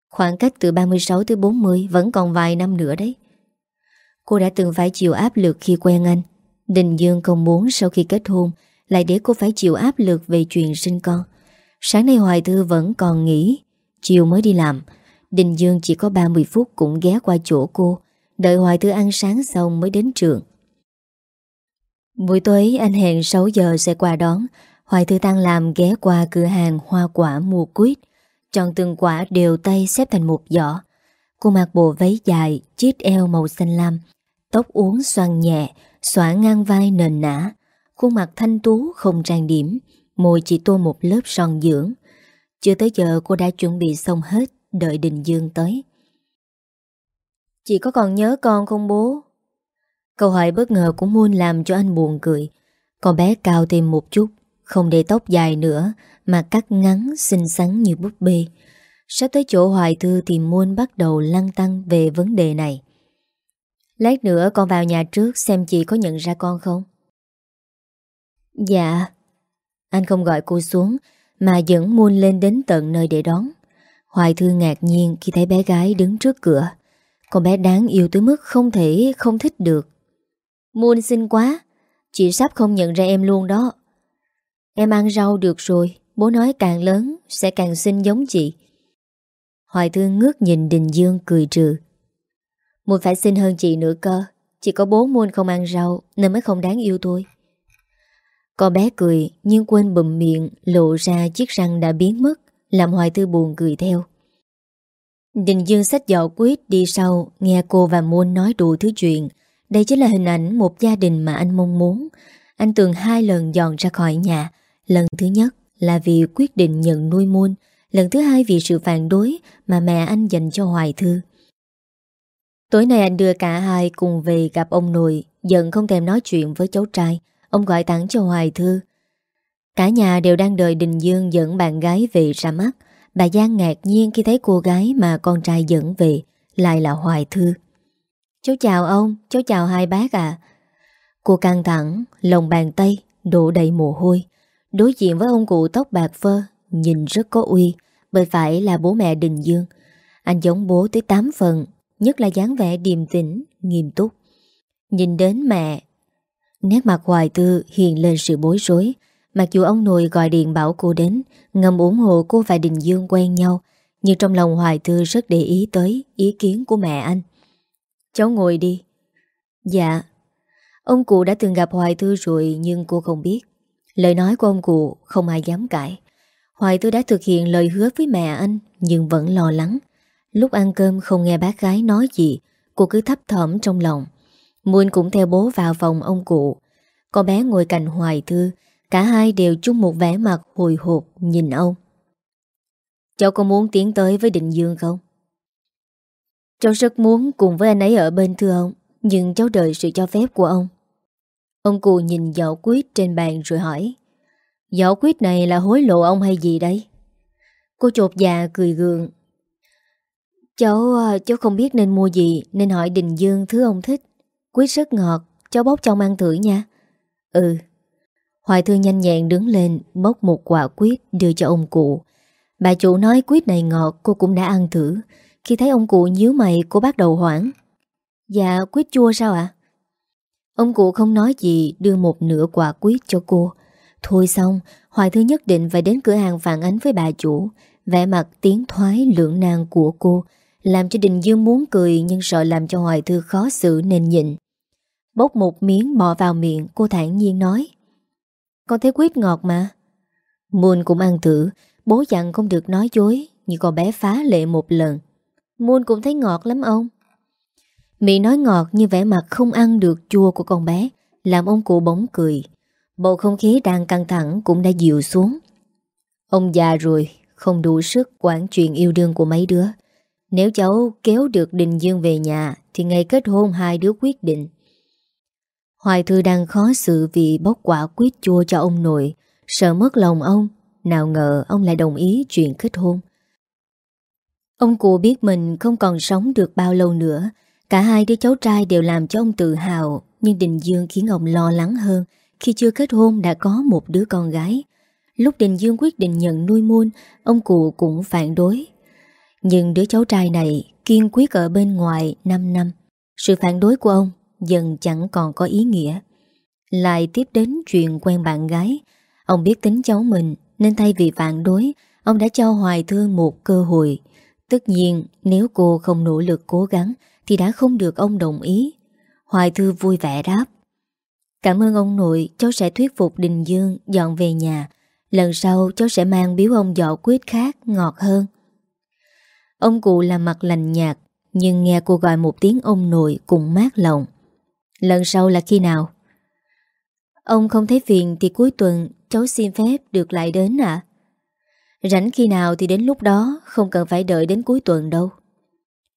Khoảng cách từ 36 tới 40 Vẫn còn vài năm nữa đấy. Cô đã từng phải chịu áp lực khi quen anh. Đình Dương không muốn sau khi kết hôn Lại để cô phải chịu áp lực về chuyện sinh con. Sáng nay Hoài Thư vẫn còn nghỉ. Chiều mới đi làm, Đình Dương chỉ có 30 phút cũng ghé qua chỗ cô, Đợi Hoài Thư ăn sáng xong mới đến trường. Buổi tối anh hẹn 6 giờ sẽ qua đón Hoài Thư tăng làm ghé qua cửa hàng hoa quả mua quýt. Chọn từng quả đều tay xếp thành một giỏ. Cô mặc bộ váy dài, Chiếc eo màu xanh lam, Tóc uốn xoăn nhẹ, Xõa ngang vai nền nã. Khuôn mặt thanh tú, không trang điểm, Môi chỉ tô một lớp son dưỡng. Chưa tới giờ cô đã chuẩn bị xong hết, Đợi Đình Dương tới. Chị có còn nhớ con không bố? Câu hỏi bất ngờ của Moon làm cho anh buồn cười. Con bé cao thêm một chút không để tóc dài nữa, Mà cắt ngắn, xinh xắn như búp bê. Sắp tới chỗ Hoài Thư Thì Muôn bắt đầu lăng tăng về vấn đề này. Lát nữa con vào nhà trước Xem chị có nhận ra con không? Dạ. Anh không gọi cô xuống, Mà dẫn Muôn lên đến tận nơi để đón. Hoài Thư ngạc nhiên khi thấy bé gái đứng trước cửa. Con bé đáng yêu tới mức không thể không thích được. Muôn xinh quá. Chị sắp không nhận ra em luôn đó. Em ăn rau được rồi, Bố nói càng lớn Sẽ càng xinh giống chị Hoài thương ngước nhìn Đình Dương cười trừ Muôn phải xinh hơn chị nữa cơ, Chỉ có bố Muôn không ăn rau Nên mới không đáng yêu thôi Con bé cười, Nhưng quên bụm miệng, Lộ ra chiếc răng đã biến mất, Làm Hoài Thư buồn cười theo Đình Dương sách giỏ quyết đi sau, Nghe cô và Muôn nói đủ thứ chuyện đây chính là hình ảnh một gia đình mà anh mong muốn. Anh từng hai lần dọn ra khỏi nhà. Lần thứ nhất là vì quyết định nhận nuôi muôn. Lần thứ hai vì sự phản đối mà mẹ anh dành cho Hoài Thư. Tối nay anh đưa cả hai cùng về gặp ông nội, giận không thèm nói chuyện với cháu trai. Ông gọi tặng cho Hoài Thư. Cả nhà đều đang đợi Đình Dương dẫn bạn gái về ra mắt. Bà Giang ngạc nhiên khi thấy cô gái mà con trai dẫn về lại là Hoài Thư. Cháu chào ông, cháu chào hai bác à. Cô căng thẳng, lòng bàn tay, đổ đầy mồ hôi. Đối diện với ông cụ tóc bạc phơ, nhìn rất có uy, bởi phải là bố mẹ Đình Dương. Anh giống bố tới 8 phần, nhất là dáng vẻ điềm tĩnh, nghiêm túc. Nhìn đến mẹ, nét mặt hoài tư hiện lên sự bối rối. Mặc dù ông nội gọi điện bảo cô đến, ngầm ủng hộ cô và Đình Dương quen nhau, nhưng trong lòng hoài tư rất để ý tới ý kiến của mẹ anh. Cháu ngồi đi Dạ Ông cụ đã từng gặp Hoài Thư rồi Nhưng cô không biết Lời nói của ông cụ không ai dám cãi. Hoài Thư đã thực hiện lời hứa với mẹ anh, Nhưng vẫn lo lắng. Lúc ăn cơm không nghe bác gái nói gì, Cô cứ thấp thỏm trong lòng. Muôn cũng theo bố vào phòng ông cụ. Con bé ngồi cạnh Hoài Thư Cả hai đều chung một vẻ mặt hồi hộp nhìn ông. Cháu có muốn tiến tới với Định Dương không? Cháu rất muốn cùng với anh ấy ở bên thưa ông, Nhưng cháu đợi sự cho phép của ông. Ông cụ nhìn giỏ quyết trên bàn rồi hỏi, Giỏ quyết này là hối lộ ông hay gì đấy? Cô chột già cười gượng, Cháu à, cháu không biết nên mua gì, Nên hỏi Đình Dương thứ ông thích. Quyết rất ngọt, Cháu bóc trong ăn thử nha. Ừ. Hoài Thư nhanh nhẹn đứng lên Bóc một quả quyết đưa cho ông cụ. Bà chủ nói quyết này ngọt, Cô cũng đã ăn thử. Khi thấy ông cụ nhíu mày, cô bắt đầu hoảng Dạ quyết chua sao ạ? Ông cụ không nói gì, đưa một nửa quả quyết cho cô. Thôi xong, Hoài Thư nhất định phải đến cửa hàng phản ánh với bà chủ. Vẻ mặt tiếng thoái lưỡng nan của cô, Làm cho Đình Dương muốn cười Nhưng sợ làm cho Hoài Thư khó xử nên nhịn. Bốc một miếng bỏ vào miệng, Cô thản nhiên nói, Con thấy quyết ngọt mà. Muôn cũng ăn thử, Bố dặn không được nói dối Nhưng con bé phá lệ một lần. Muôn cũng thấy ngọt lắm ông. Mỹ nói ngọt như vẻ mặt không ăn được chua của con bé, Làm ông cụ bóng cười. Bầu không khí đang căng thẳng cũng đã dịu xuống. Ông già rồi, Không đủ sức quản chuyện yêu đương của mấy đứa. Nếu cháu kéo được Đình Dương về nhà, Thì ngày kết hôn hai đứa quyết định. Hoài Thư đang khó xử vì bốc quả quyết chua cho ông nội. Sợ mất lòng ông, Nào ngờ ông lại đồng ý chuyện kết hôn. Ông cụ biết mình không còn sống được bao lâu nữa Cả hai đứa cháu trai đều làm cho ông tự hào Nhưng Đình Dương khiến ông lo lắng hơn Khi chưa kết hôn đã có một đứa con gái Lúc Đình Dương quyết định nhận nuôi muôn Ông cụ cũng phản đối Nhưng đứa cháu trai này kiên quyết ở bên ngoài 5 năm. Sự phản đối của ông dần chẳng còn có ý nghĩa. Lại tiếp đến chuyện quen bạn gái. Ông biết tính cháu mình nên thay vì phản đối, ông đã cho Hoài Thương một cơ hội. Tất nhiên nếu cô không nỗ lực cố gắng thì đã không được ông đồng ý. Hoài Thư vui vẻ đáp. Cảm ơn ông nội, cháu sẽ thuyết phục Đình Dương dọn về nhà. Lần sau cháu sẽ mang biếu ông giỏ quyết khác ngọt hơn. Ông cụ làm mặt lành nhạt, nhưng nghe cô gọi một tiếng ông nội cũng mát lòng. Lần sau là khi nào? Ông không thấy phiền thì cuối tuần cháu xin phép được lại đến ạ. Rảnh khi nào thì đến lúc đó, không cần phải đợi đến cuối tuần đâu.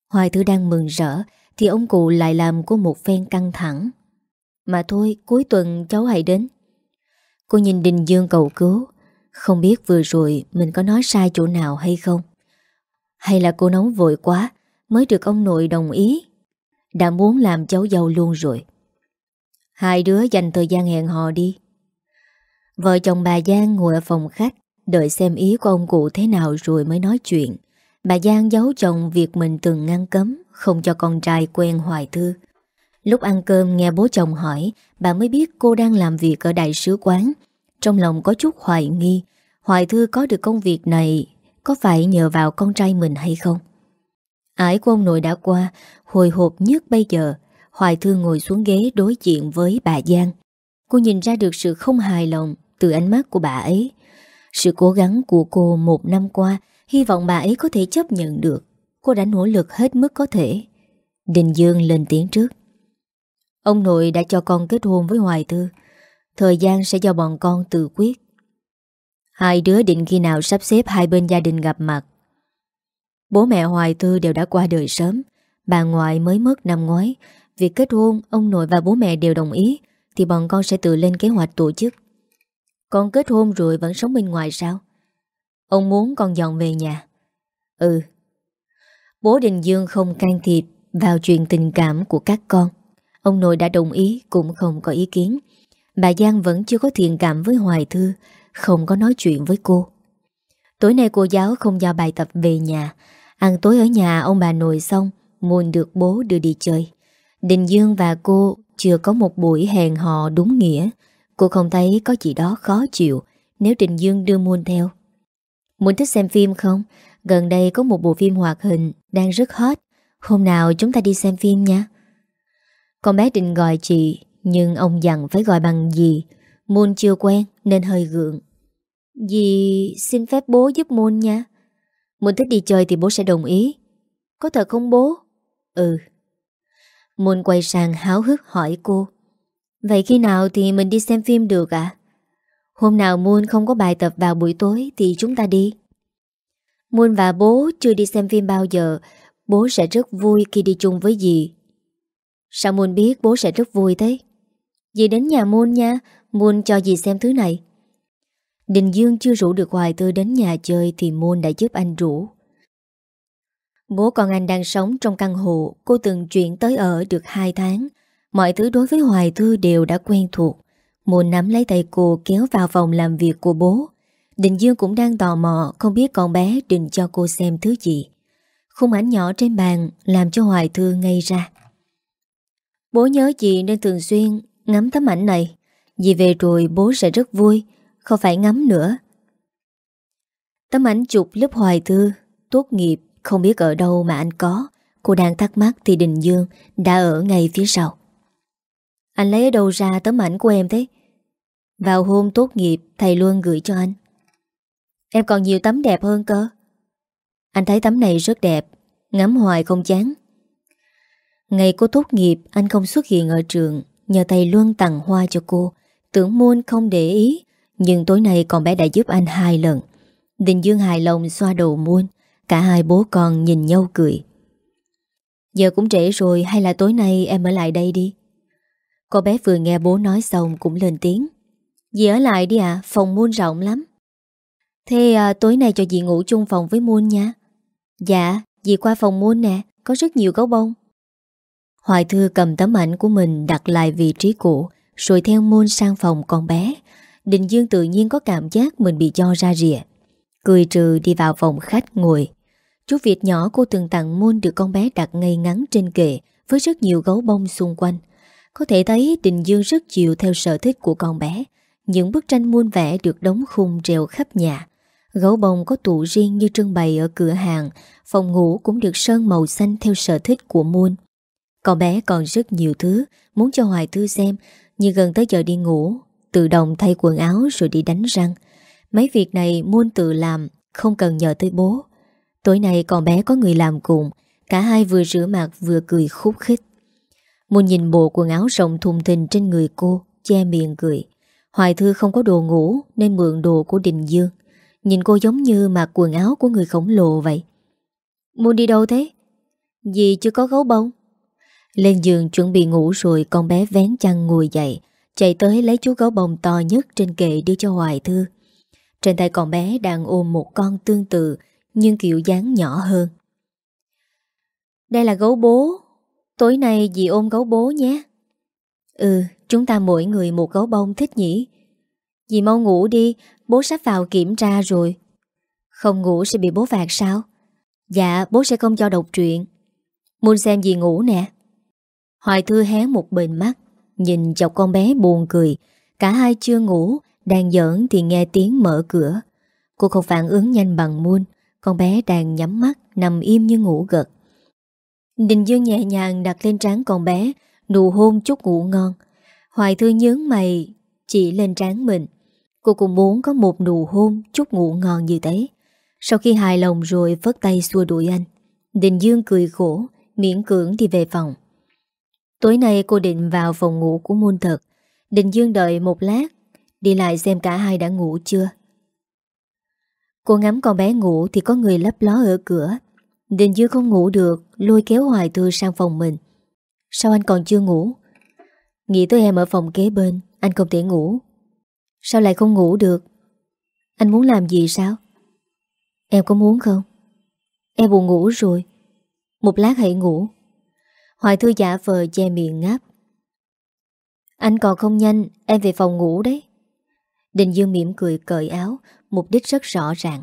Hoài thứ đang mừng rỡ, thì ông cụ lại làm cô một phen căng thẳng. Mà thôi, cuối tuần cháu hãy đến. Cô nhìn Đình Dương cầu cứu, không biết vừa rồi mình có nói sai chỗ nào hay không. Hay là cô nóng vội quá mới được ông nội đồng ý. Đã muốn làm cháu dâu luôn rồi. Hai đứa dành thời gian hẹn hò đi. Vợ chồng bà Giang ngồi ở phòng khách Đợi xem ý của ông cụ thế nào rồi mới nói chuyện Bà Giang giấu chồng việc mình từng ngăn cấm Không cho con trai quen Hoài Thư Lúc ăn cơm nghe bố chồng hỏi Bà mới biết cô đang làm việc ở đại sứ quán. Trong lòng có chút hoài nghi Hoài Thư có được công việc này Có phải nhờ vào con trai mình hay không? Ải của ông nội đã qua Hồi hộp nhất bây giờ Hoài Thư ngồi xuống ghế đối diện với bà Giang. Cô nhìn ra được sự không hài lòng từ ánh mắt của bà ấy. Sự cố gắng của cô một năm qua, hy vọng bà ấy có thể chấp nhận được. Cô đã nỗ lực hết mức có thể. Đình Dương lên tiếng trước. Ông nội đã cho con kết hôn với Hoài Thư. Thời gian sẽ do bọn con tự quyết. Hai đứa định khi nào sắp xếp hai bên gia đình gặp mặt. Bố mẹ Hoài Thư đều đã qua đời sớm. Bà ngoại mới mất năm ngoái. Việc kết hôn, ông nội và bố mẹ đều đồng ý, thì bọn con sẽ tự lên kế hoạch tổ chức. Con kết hôn rồi vẫn sống bên ngoài sao? Ông muốn con dọn về nhà. Ừ. Bố Đình Dương không can thiệp vào chuyện tình cảm của các con. Ông nội đã đồng ý cũng không có ý kiến. Bà Giang vẫn chưa có thiện cảm với Hoài Thư, không có nói chuyện với cô. Tối nay cô giáo không giao bài tập về nhà. Ăn tối ở nhà ông bà nội xong, muôn được bố đưa đi chơi. Đình Dương và cô chưa có một buổi hẹn hò đúng nghĩa. Cô không thấy có gì đó khó chịu nếu Đình Dương đưa Muôn theo. Muốn thích xem phim không? Gần đây có một bộ phim hoạt hình đang rất hot. Hôm nào chúng ta đi xem phim nha. Con bé định gọi chị, nhưng ông dặn phải gọi bằng gì. Môn chưa quen nên hơi gượng. Dì xin phép bố giúp Môn nha. Môn thích đi chơi thì bố sẽ đồng ý. Có thật không bố? Ừ. Môn quay sang háo hức hỏi cô. Vậy khi nào thì mình đi xem phim được ạ? Hôm nào Moon không có bài tập vào buổi tối thì chúng ta đi. Moon và bố chưa đi xem phim bao giờ, bố sẽ rất vui khi đi chung với dì. Sao Moon biết bố sẽ rất vui thế? Dì đến nhà Moon nha, Moon cho dì xem thứ này. Đình Dương chưa rủ được Hoài Tư đến nhà chơi thì Moon đã giúp anh rủ. Bố con anh đang sống trong căn hộ cô từng chuyển tới ở được 2 tháng. Mọi thứ đối với Hoài Thư đều đã quen thuộc muốn nắm lấy tay cô kéo vào phòng làm việc của bố. đình Dương cũng đang tò mò không biết con bé định cho cô xem thứ gì. Khung ảnh nhỏ trên bàn làm cho Hoài Thư ngây ra. Bố nhớ chị nên thường xuyên ngắm tấm ảnh này. Vì về rồi bố sẽ rất vui, không phải ngắm nữa. Tấm ảnh chụp lớp Hoài Thư, tốt nghiệp, không biết ở đâu mà anh có. Cô đang thắc mắc thì Đình Dương đã ở ngay phía sau. Anh lấy ở đâu ra tấm ảnh của em thế? Vào hôm tốt nghiệp, Thầy luôn gửi cho anh. Em còn nhiều tấm đẹp hơn cơ. Anh thấy tấm này rất đẹp, Ngắm hoài không chán. Ngày cô tốt nghiệp, Anh không xuất hiện ở trường, Nhờ thầy luôn tặng hoa cho cô. Tưởng môn không để ý, Nhưng tối nay con bé đã giúp anh hai lần. Đình Dương hài lòng xoa đầu muôn Cả hai bố con nhìn nhau cười. Giờ cũng trễ rồi, Hay là tối nay em ở lại đây đi? Cô bé vừa nghe bố nói xong cũng lên tiếng. Dì ở lại đi ạ, phòng muôn rộng lắm. Thế à, tối nay cho dì ngủ chung phòng với muôn nha. Dạ, dì qua phòng muôn nè Có rất nhiều gấu bông. Hoài Thư cầm tấm ảnh của mình đặt lại vị trí cũ Rồi theo Moon sang phòng con bé. Đình Dương tự nhiên có cảm giác mình bị cho ra rìa. Cười trừ đi vào phòng khách ngồi. Chú Việt nhỏ cô từng tặng Moon được con bé đặt ngay ngắn trên kệ với rất nhiều gấu bông xung quanh. Có thể thấy Đình Dương rất chịu theo sở thích của con bé. Những bức tranh muôn vẽ được đóng khung rèo khắp nhà. Gấu bông có tủ riêng như trưng bày ở cửa hàng, phòng ngủ cũng được sơn màu xanh theo sở thích của Muôn. cậu bé còn rất nhiều thứ muốn cho Hoài Thư xem, như gần tới giờ đi ngủ, tự động thay quần áo rồi đi đánh răng. Mấy việc này Muôn tự làm, không cần nhờ tới bố. Tối nay cậu bé có người làm cùng, cả hai vừa rửa mặt vừa cười khúc khích. Muôn nhìn bộ quần áo rộng thùng thình trên người cô, che miệng cười. Hoài Thư không có đồ ngủ nên mượn đồ của Đình Dương. Nhìn cô giống như mặc quần áo của người khổng lồ vậy. Muốn đi đâu thế? Dì chưa có gấu bông. Lên giường chuẩn bị ngủ rồi con bé vén chăn ngồi dậy, chạy tới lấy chú gấu bông to nhất trên kệ đưa cho Hoài Thư. Trên tay con bé đang ôm một con tương tự nhưng kiểu dáng nhỏ hơn. Đây là gấu bố. Tối nay dì ôm gấu bố nhé. Ừ, chúng ta mỗi người một gấu bông thích nhỉ. Dì mau ngủ đi, bố sắp vào kiểm tra rồi. Không ngủ sẽ bị bố phạt sao? Dạ, bố sẽ không cho đọc truyện. Muốn xem dì ngủ nè. Hoài Thư hé một bên mắt, nhìn chọc con bé buồn cười. Cả hai chưa ngủ, đang giỡn thì nghe tiếng mở cửa. Cô không phản ứng nhanh bằng muôn, con bé đang nhắm mắt, nằm im như ngủ gật. Đình Dương nhẹ nhàng đặt lên trán con bé, nụ hôn chút ngủ ngon. Hoài Thư nhớn mày, chỉ lên trán mình. Cô cũng muốn có một nụ hôn chút ngủ ngon như thế. Sau khi hài lòng rồi vớt tay xua đuổi anh. Đình Dương cười khổ, miễn cưỡng thì về phòng. Tối nay cô định vào phòng ngủ của môn thật. Đình Dương đợi một lát, đi lại xem cả hai đã ngủ chưa. Cô ngắm con bé ngủ thì có người lấp ló ở cửa. Đình Dương không ngủ được, lôi kéo Hoài Thư sang phòng mình. Sao anh còn chưa ngủ? Nghĩ tới em ở phòng kế bên, anh không thể ngủ. Sao lại không ngủ được? Anh muốn làm gì sao? Em có muốn không? Em buồn ngủ rồi. Một lát hãy ngủ. Hoài Thư giả vờ che miệng ngáp. Anh còn không nhanh, em về phòng ngủ đấy. Đình Dương mỉm cười cởi áo, mục đích rất rõ ràng.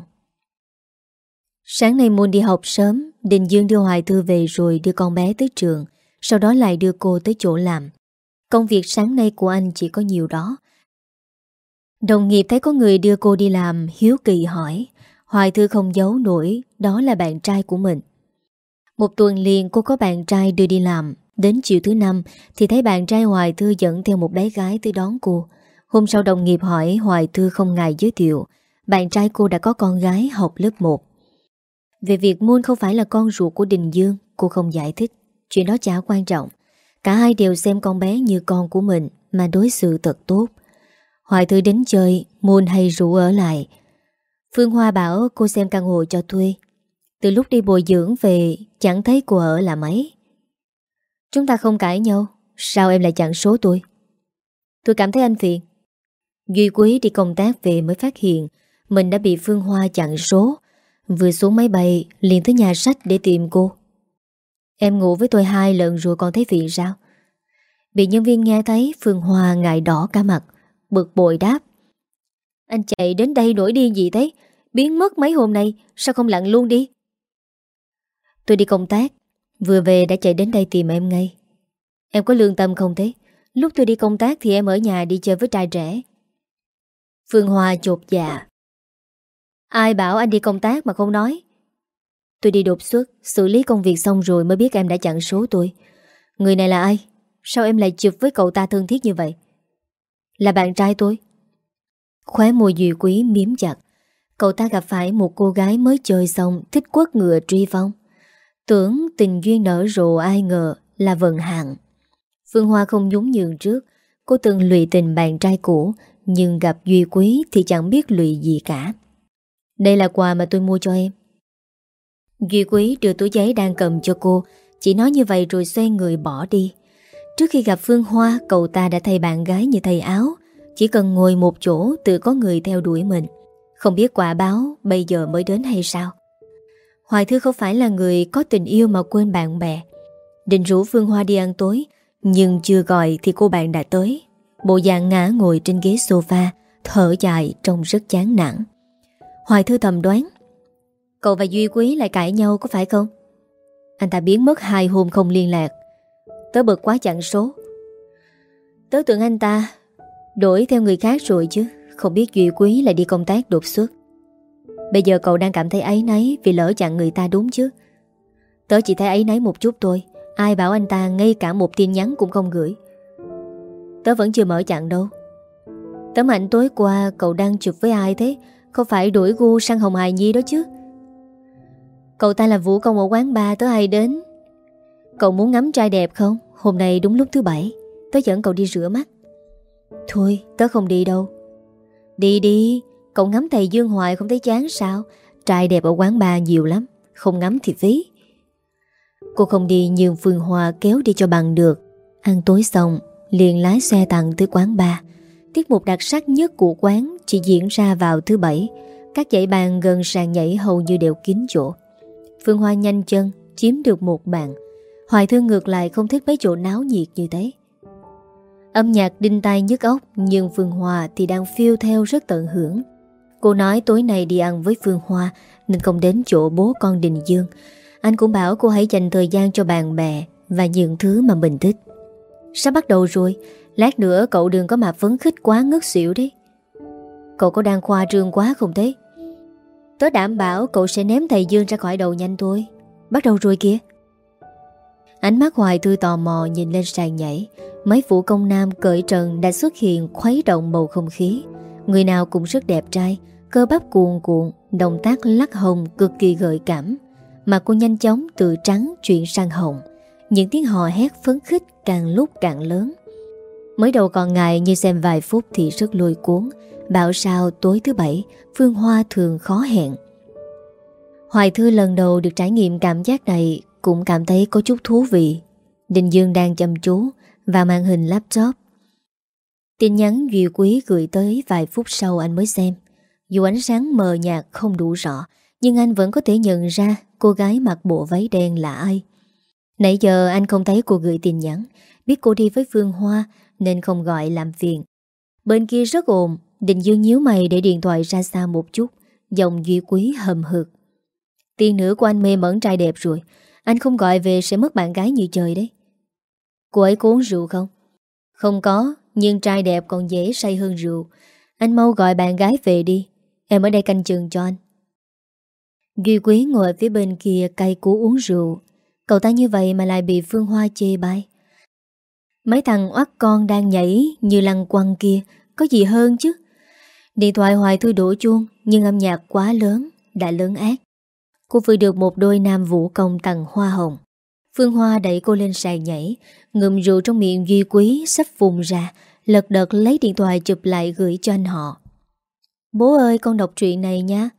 Sáng nay Môn đi học sớm, Đình Dương đưa Hoài Thư về rồi đưa con bé tới trường, sau đó lại đưa cô tới chỗ làm. Công việc sáng nay của anh chỉ có nhiều đó. Đồng nghiệp thấy có người đưa cô đi làm, hiếu kỳ hỏi. Hoài Thư không giấu nổi, đó là bạn trai của mình. Một tuần liền cô có bạn trai đưa đi làm, đến chiều thứ năm thì thấy bạn trai Hoài Thư dẫn theo một bé gái tới đón cô. Hôm sau đồng nghiệp hỏi Hoài Thư không ngại giới thiệu, bạn trai cô đã có con gái học lớp 1. Về việc Moon không phải là con ruột của Đình Dương, cô không giải thích. Chuyện đó chả quan trọng. Cả hai đều xem con bé như con của mình mà đối xử thật tốt. Hoài Thư đến chơi, Môn hay rủ ở lại. Phương Hoa bảo cô xem căn hộ cho thuê. Từ lúc đi bồi dưỡng về, chẳng thấy cô ở là mấy. Chúng ta không cãi nhau, sao em lại chặn số tôi? Tôi cảm thấy anh phiền. Duy Quý đi công tác về mới phát hiện mình đã bị Phương Hoa chặn số. Vừa xuống máy bay, liền tới nhà sách để tìm cô. Em ngủ với tôi hai lần rồi còn thấy phiền sao? Bị nhân viên nghe thấy Phương Hoa ngại đỏ cả mặt, bực bội đáp. Anh chạy đến đây nổi điên gì thế? Biến mất mấy hôm nay, sao không lặn luôn đi? Tôi đi công tác, vừa về đã chạy đến đây tìm em ngay. Em có lương tâm không thế? Lúc tôi đi công tác thì em ở nhà đi chơi với trai trẻ. Phương Hoa chột dạ. Ai bảo anh đi công tác mà không nói? Tôi đi đột xuất, xử lý công việc xong rồi mới biết em đã chặn số tôi. Người này là ai? Sao em lại chụp với cậu ta thân thiết như vậy? Là bạn trai tôi. Khóe môi Duy Quý miếm chặt. Cậu ta gặp phải một cô gái mới chơi xong thích quất ngựa truy vong Tưởng tình duyên nở rộ ai ngờ là vận hạn. Phương Hoa không nhún nhường trước. Cô từng lụy tình bạn trai cũ nhưng gặp Duy Quý thì chẳng biết lụy gì cả. Đây là quà mà tôi mua cho em. Duy Quý đưa túi giấy đang cầm cho cô, chỉ nói như vậy rồi xoay người bỏ đi. Trước khi gặp Phương Hoa, cậu ta đã thay bạn gái như thầy áo, chỉ cần ngồi một chỗ tự có người theo đuổi mình. Không biết quả báo bây giờ mới đến hay sao? Hoài Thư không phải là người có tình yêu mà quên bạn bè. Định rủ Phương Hoa đi ăn tối, nhưng chưa gọi thì cô bạn đã tới. Bộ dạng ngã ngồi trên ghế sofa, thở dài trông rất chán nản. Hoài Thư thầm đoán Cậu và Duy Quý lại cãi nhau có phải không? Anh ta biến mất hai hôm không liên lạc. Tớ bực quá chặn số. Tớ tưởng anh ta Đổi theo người khác rồi chứ. Không biết Duy Quý lại đi công tác đột xuất. Bây giờ cậu đang cảm thấy ấy nấy Vì lỡ chặn người ta đúng chứ. Tớ chỉ thấy ấy nấy một chút thôi. Ai bảo anh ta ngay cả một tin nhắn cũng không gửi. Tớ vẫn chưa mở chặn đâu. Tấm ảnh tối qua cậu đang chụp với ai thế? Không phải đuổi gu sang Hồng Hải Nhi đó chứ? Cậu ta là Vũ Công ở quán bar, tớ hay đến. Cậu muốn ngắm trai đẹp không? Hôm nay đúng lúc thứ bảy, Tớ dẫn cậu đi rửa mắt. Thôi, tớ không đi đâu. Đi đi, Cậu ngắm thầy Dương Hoài không thấy chán sao? Trai đẹp ở quán bar nhiều lắm, Không ngắm thì phí. Cô không đi, nhưng Phương hòa kéo đi cho bằng được. Ăn tối xong, liền lái xe tặng tới quán bar. Tiết mục đặc sắc nhất của quán chỉ diễn ra vào thứ bảy. Các dãy bàn gần sàn nhảy hầu như đều kín chỗ. Phương Hoa nhanh chân chiếm được một bàn. Hoài Thương ngược lại không thích mấy chỗ náo nhiệt như thế. Âm nhạc đinh tai nhức óc, Nhưng Phương Hoa thì đang phiêu theo rất tận hưởng. Cô nói tối nay đi ăn với Phương Hoa, Nên không đến chỗ bố con Đình Dương. Anh cũng bảo cô hãy dành thời gian cho bạn bè Và những thứ mà mình thích. Sắp bắt đầu rồi, Lát nữa cậu đừng có mà phấn khích quá ngất xỉu đấy. Cậu có đang khoa trương quá không thế? Tớ đảm bảo cậu sẽ ném thầy Dương ra khỏi đầu nhanh thôi. Bắt đầu rồi kìa. Ánh mắt hoài thư tò mò nhìn lên sàn nhảy. Mấy vũ công nam cởi trần đã xuất hiện khuấy động bầu không khí. Người nào cũng rất đẹp trai, Cơ bắp cuồn cuộn, Động tác lắc hồng cực kỳ gợi cảm. Mà cô nhanh chóng từ trắng chuyển sang hồng. Những tiếng hò hét phấn khích càng lúc càng lớn. Mới đầu còn ngại như xem vài phút thì rất lôi cuốn. Bảo sao tối thứ bảy, Phương Hoa thường khó hẹn. Hoài Thư lần đầu được trải nghiệm cảm giác này Cũng cảm thấy có chút thú vị. Đình Dương đang chăm chú Vào màn hình laptop. Tin nhắn Duy Quý gửi tới vài phút sau anh mới xem. Dù ánh sáng mờ nhạt không đủ rõ, Nhưng anh vẫn có thể nhận ra Cô gái mặc bộ váy đen là ai. Nãy giờ anh không thấy cô gửi tin nhắn. Biết cô đi với Phương Hoa nên không gọi làm phiền. Bên kia rất ồn Định Dương nhíu mày để điện thoại ra xa một chút, Giọng Duy Quý hầm hực. Tiên nữ của anh mê mẩn trai đẹp rồi, Anh không gọi về sẽ mất bạn gái như trời đấy. Cô ấy có uống rượu không? Không có, Nhưng trai đẹp còn dễ say hơn rượu. Anh mau gọi bạn gái về đi, Em ở đây canh chừng cho anh. Duy Quý ngồi phía bên kia cay cú uống rượu. Cậu ta như vậy mà lại bị Phương Hoa chê bai. Mấy thằng oát con đang nhảy như lăng quăng kia, Có gì hơn chứ? Điện thoại hoài thư đổ chuông, Nhưng âm nhạc quá lớn, Đã lớn ác. Cô vừa được một đôi nam vũ công tặng hoa hồng. Phương Hoa đẩy cô lên sàn nhảy, Ngụm rượu trong miệng Duy Quý Sắp vùng ra, Lật đật lấy điện thoại chụp lại gửi cho anh họ. Bố ơi, con đọc truyện này nha.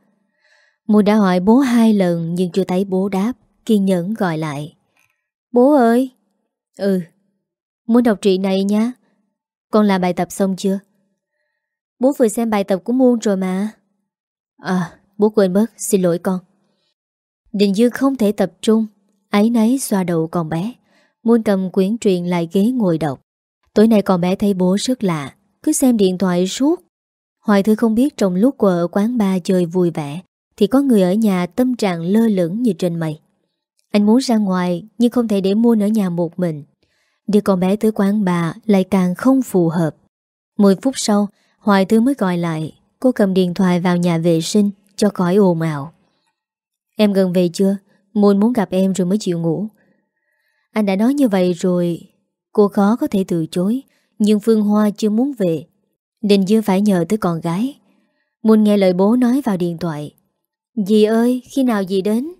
Mùi đã hỏi bố hai lần Nhưng chưa thấy bố đáp, Kiên nhẫn gọi lại. Bố ơi. Ừ. Muốn đọc truyện này nha. Con làm bài tập xong chưa? Bố vừa xem bài tập của Muôn rồi mà. À bố quên mất, Xin lỗi con. Đình Dương không thể tập trung. Ấy nấy xoa đầu con bé. Muôn cầm quyển truyện lại ghế ngồi đọc. Tối nay con bé thấy bố rất lạ. Cứ xem điện thoại suốt. Hoài Thư không biết trong lúc cô ở quán bar chơi vui vẻ, Thì có người ở nhà tâm trạng lơ lửng như trên mây. Anh muốn ra ngoài, Nhưng không thể để Muôn ở nhà một mình. Đưa con bé tới quán bà Lại càng không phù hợp. 10 phút sau Hoài Thư mới gọi lại Cô cầm điện thoại vào nhà vệ sinh Cho khỏi ồn ào. Em gần về chưa? Môn muốn gặp em rồi mới chịu ngủ. Anh đã nói như vậy rồi Cô khó có thể từ chối Nhưng Phương Hoa chưa muốn về Đình Dương phải nhờ tới con gái. Môn nghe lời bố nói vào điện thoại. Dì ơi, khi nào dì đến?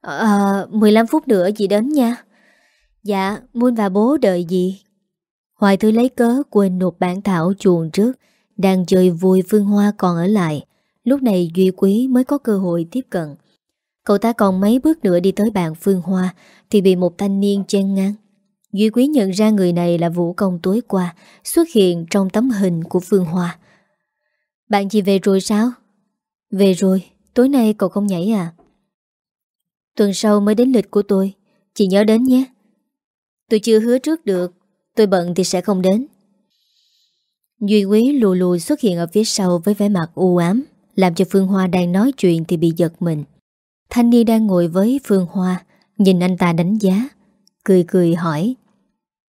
Ờ, à, 15 phút nữa dì đến nha. Dạ, muôn và bố đợi gì Hoài Thư lấy cớ quên nộp bản thảo chuồng trước Đang chơi vui Phương Hoa còn ở lại. Lúc này Duy Quý mới có cơ hội tiếp cận. Cậu ta còn mấy bước nữa đi tới bàn Phương Hoa Thì bị một thanh niên chen ngang. Duy Quý nhận ra người này là Vũ Công tối qua Xuất hiện trong tấm hình của Phương Hoa. Bạn chị về rồi sao? Về rồi, tối nay cậu không nhảy à? Tuần sau mới đến lịch của tôi Chị nhớ đến nhé. Tôi chưa hứa trước được. Tôi bận thì sẽ không đến. Duy Quý lù lù xuất hiện ở phía sau Với vẻ mặt u ám, Làm cho Phương Hoa đang nói chuyện thì bị giật mình. Thanh Ni đang ngồi với Phương Hoa, Nhìn anh ta đánh giá, Cười cười hỏi,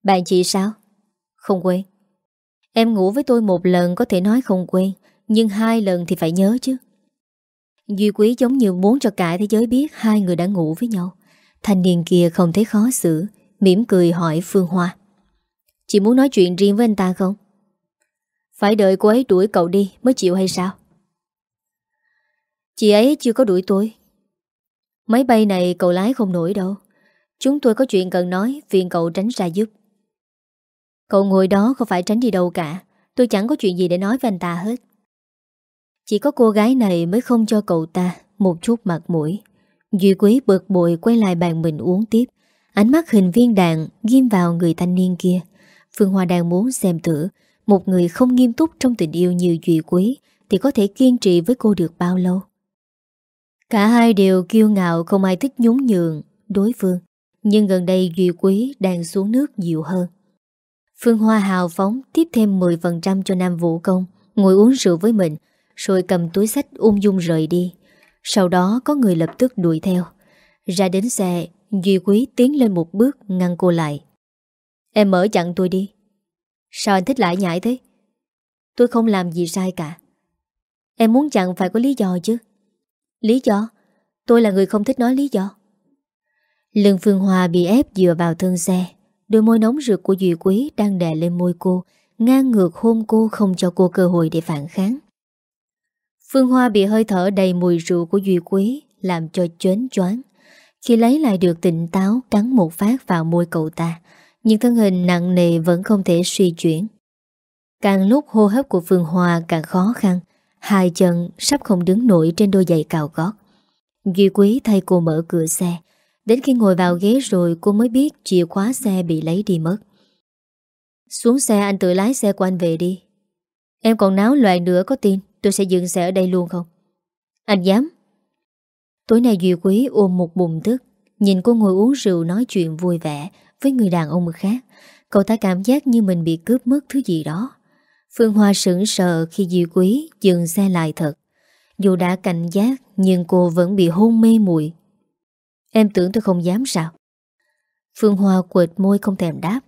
Bạn chị sao? Không quên. Em ngủ với tôi một lần có thể nói không quên, Nhưng hai lần thì phải nhớ chứ. Duy Quý giống như muốn cho cả thế giới biết Hai người đã ngủ với nhau. Thanh niên kia không thấy khó xử mỉm cười hỏi Phương Hoa. Chị muốn nói chuyện riêng với anh ta không? Phải đợi cô ấy đuổi cậu đi mới chịu hay sao? Chị ấy chưa có đuổi tôi. Máy bay này cậu lái không nổi đâu. Chúng tôi có chuyện cần nói, phiền cậu tránh ra giúp. Cậu ngồi đó không phải tránh đi đâu cả. Tôi chẳng có chuyện gì để nói với anh ta hết. Chỉ có cô gái này mới không cho cậu ta Một chút mặt mũi. Duy Quý bực bội quay lại bàn mình uống tiếp. Ánh mắt hình viên đạn Ghim vào người thanh niên kia. Phương Hoa đang muốn xem thử Một người không nghiêm túc trong tình yêu như Duy Quý Thì có thể kiên trì với cô được bao lâu. Cả hai đều kiêu ngạo, không ai thích nhún nhường đối phương. Nhưng gần đây Duy Quý đang xuống nước nhiều hơn. Phương Hoa hào phóng tiếp thêm 10% cho Nam Vũ Công, Ngồi uống rượu với mình, Rồi cầm túi sách ung dung rời đi. Sau đó có người lập tức đuổi theo. Ra đến xe Duy Quý tiến lên một bước, ngăn cô lại. Em mở chặn tôi đi. Sao anh thích lại nhảy thế? Tôi không làm gì sai cả. Em muốn chặn phải có lý do chứ. Lý do? Tôi là người không thích nói lý do. Lương Phương Hòa bị ép dựa vào thân xe. Đôi môi nóng rực của Duy Quý Đang đè lên môi cô, Ngang ngược hôn cô không cho cô cơ hội để phản kháng. Phương Hoa bị hơi thở đầy mùi rượu của Duy Quý Làm cho chến choáng. Khi lấy lại được tỉnh táo, Cắn một phát vào môi cậu ta, Nhưng thân hình nặng nề vẫn không thể suy chuyển. Càng lúc hô hấp của Phương Hoa càng khó khăn, Hai chân sắp không đứng nổi trên đôi giày cào gót. Duy Quý thay cô mở cửa xe. Đến khi ngồi vào ghế rồi, cô mới biết chìa khóa xe bị lấy đi mất. Xuống xe, anh tự lái xe của anh về đi. Em còn náo loạn nữa, có tin? Tôi sẽ dừng xe ở đây luôn không? Anh dám. Tối nay Duy Quý ôm một bụng tức Nhìn cô ngồi uống rượu nói chuyện vui vẻ Với người đàn ông khác. Cậu ta cảm giác như mình bị cướp mất thứ gì đó. Phương Hoa sững sờ khi Duy Quý dừng xe lại thật. Dù đã cảnh giác, Nhưng cô vẫn bị hôn mê mùi Em tưởng tôi không dám sao? Phương Hoa quệt môi không thèm đáp,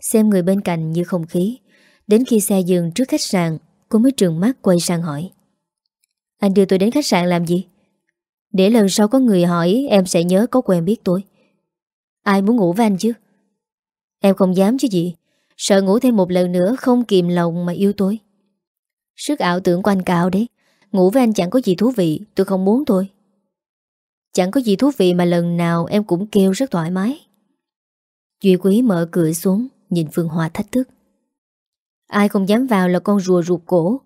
Xem người bên cạnh như không khí. Đến khi xe dừng trước khách sạn, Cô mới trường mắt quay sang hỏi. Anh đưa tôi đến khách sạn làm gì? Để lần sau có người hỏi, Em sẽ nhớ có quen biết tôi. Ai muốn ngủ với anh chứ? Em không dám chứ gì. Sợ ngủ thêm một lần nữa không kìm lòng mà yêu tôi. Sức ảo tưởng của anh cao đấy. Ngủ với anh chẳng có gì thú vị, Tôi không muốn thôi. Chẳng có gì thú vị mà lần nào em cũng kêu rất thoải mái. Duy Quý mở cửa xuống, Nhìn Phương Hoa thách thức. Ai không dám vào là con rùa ruột cổ.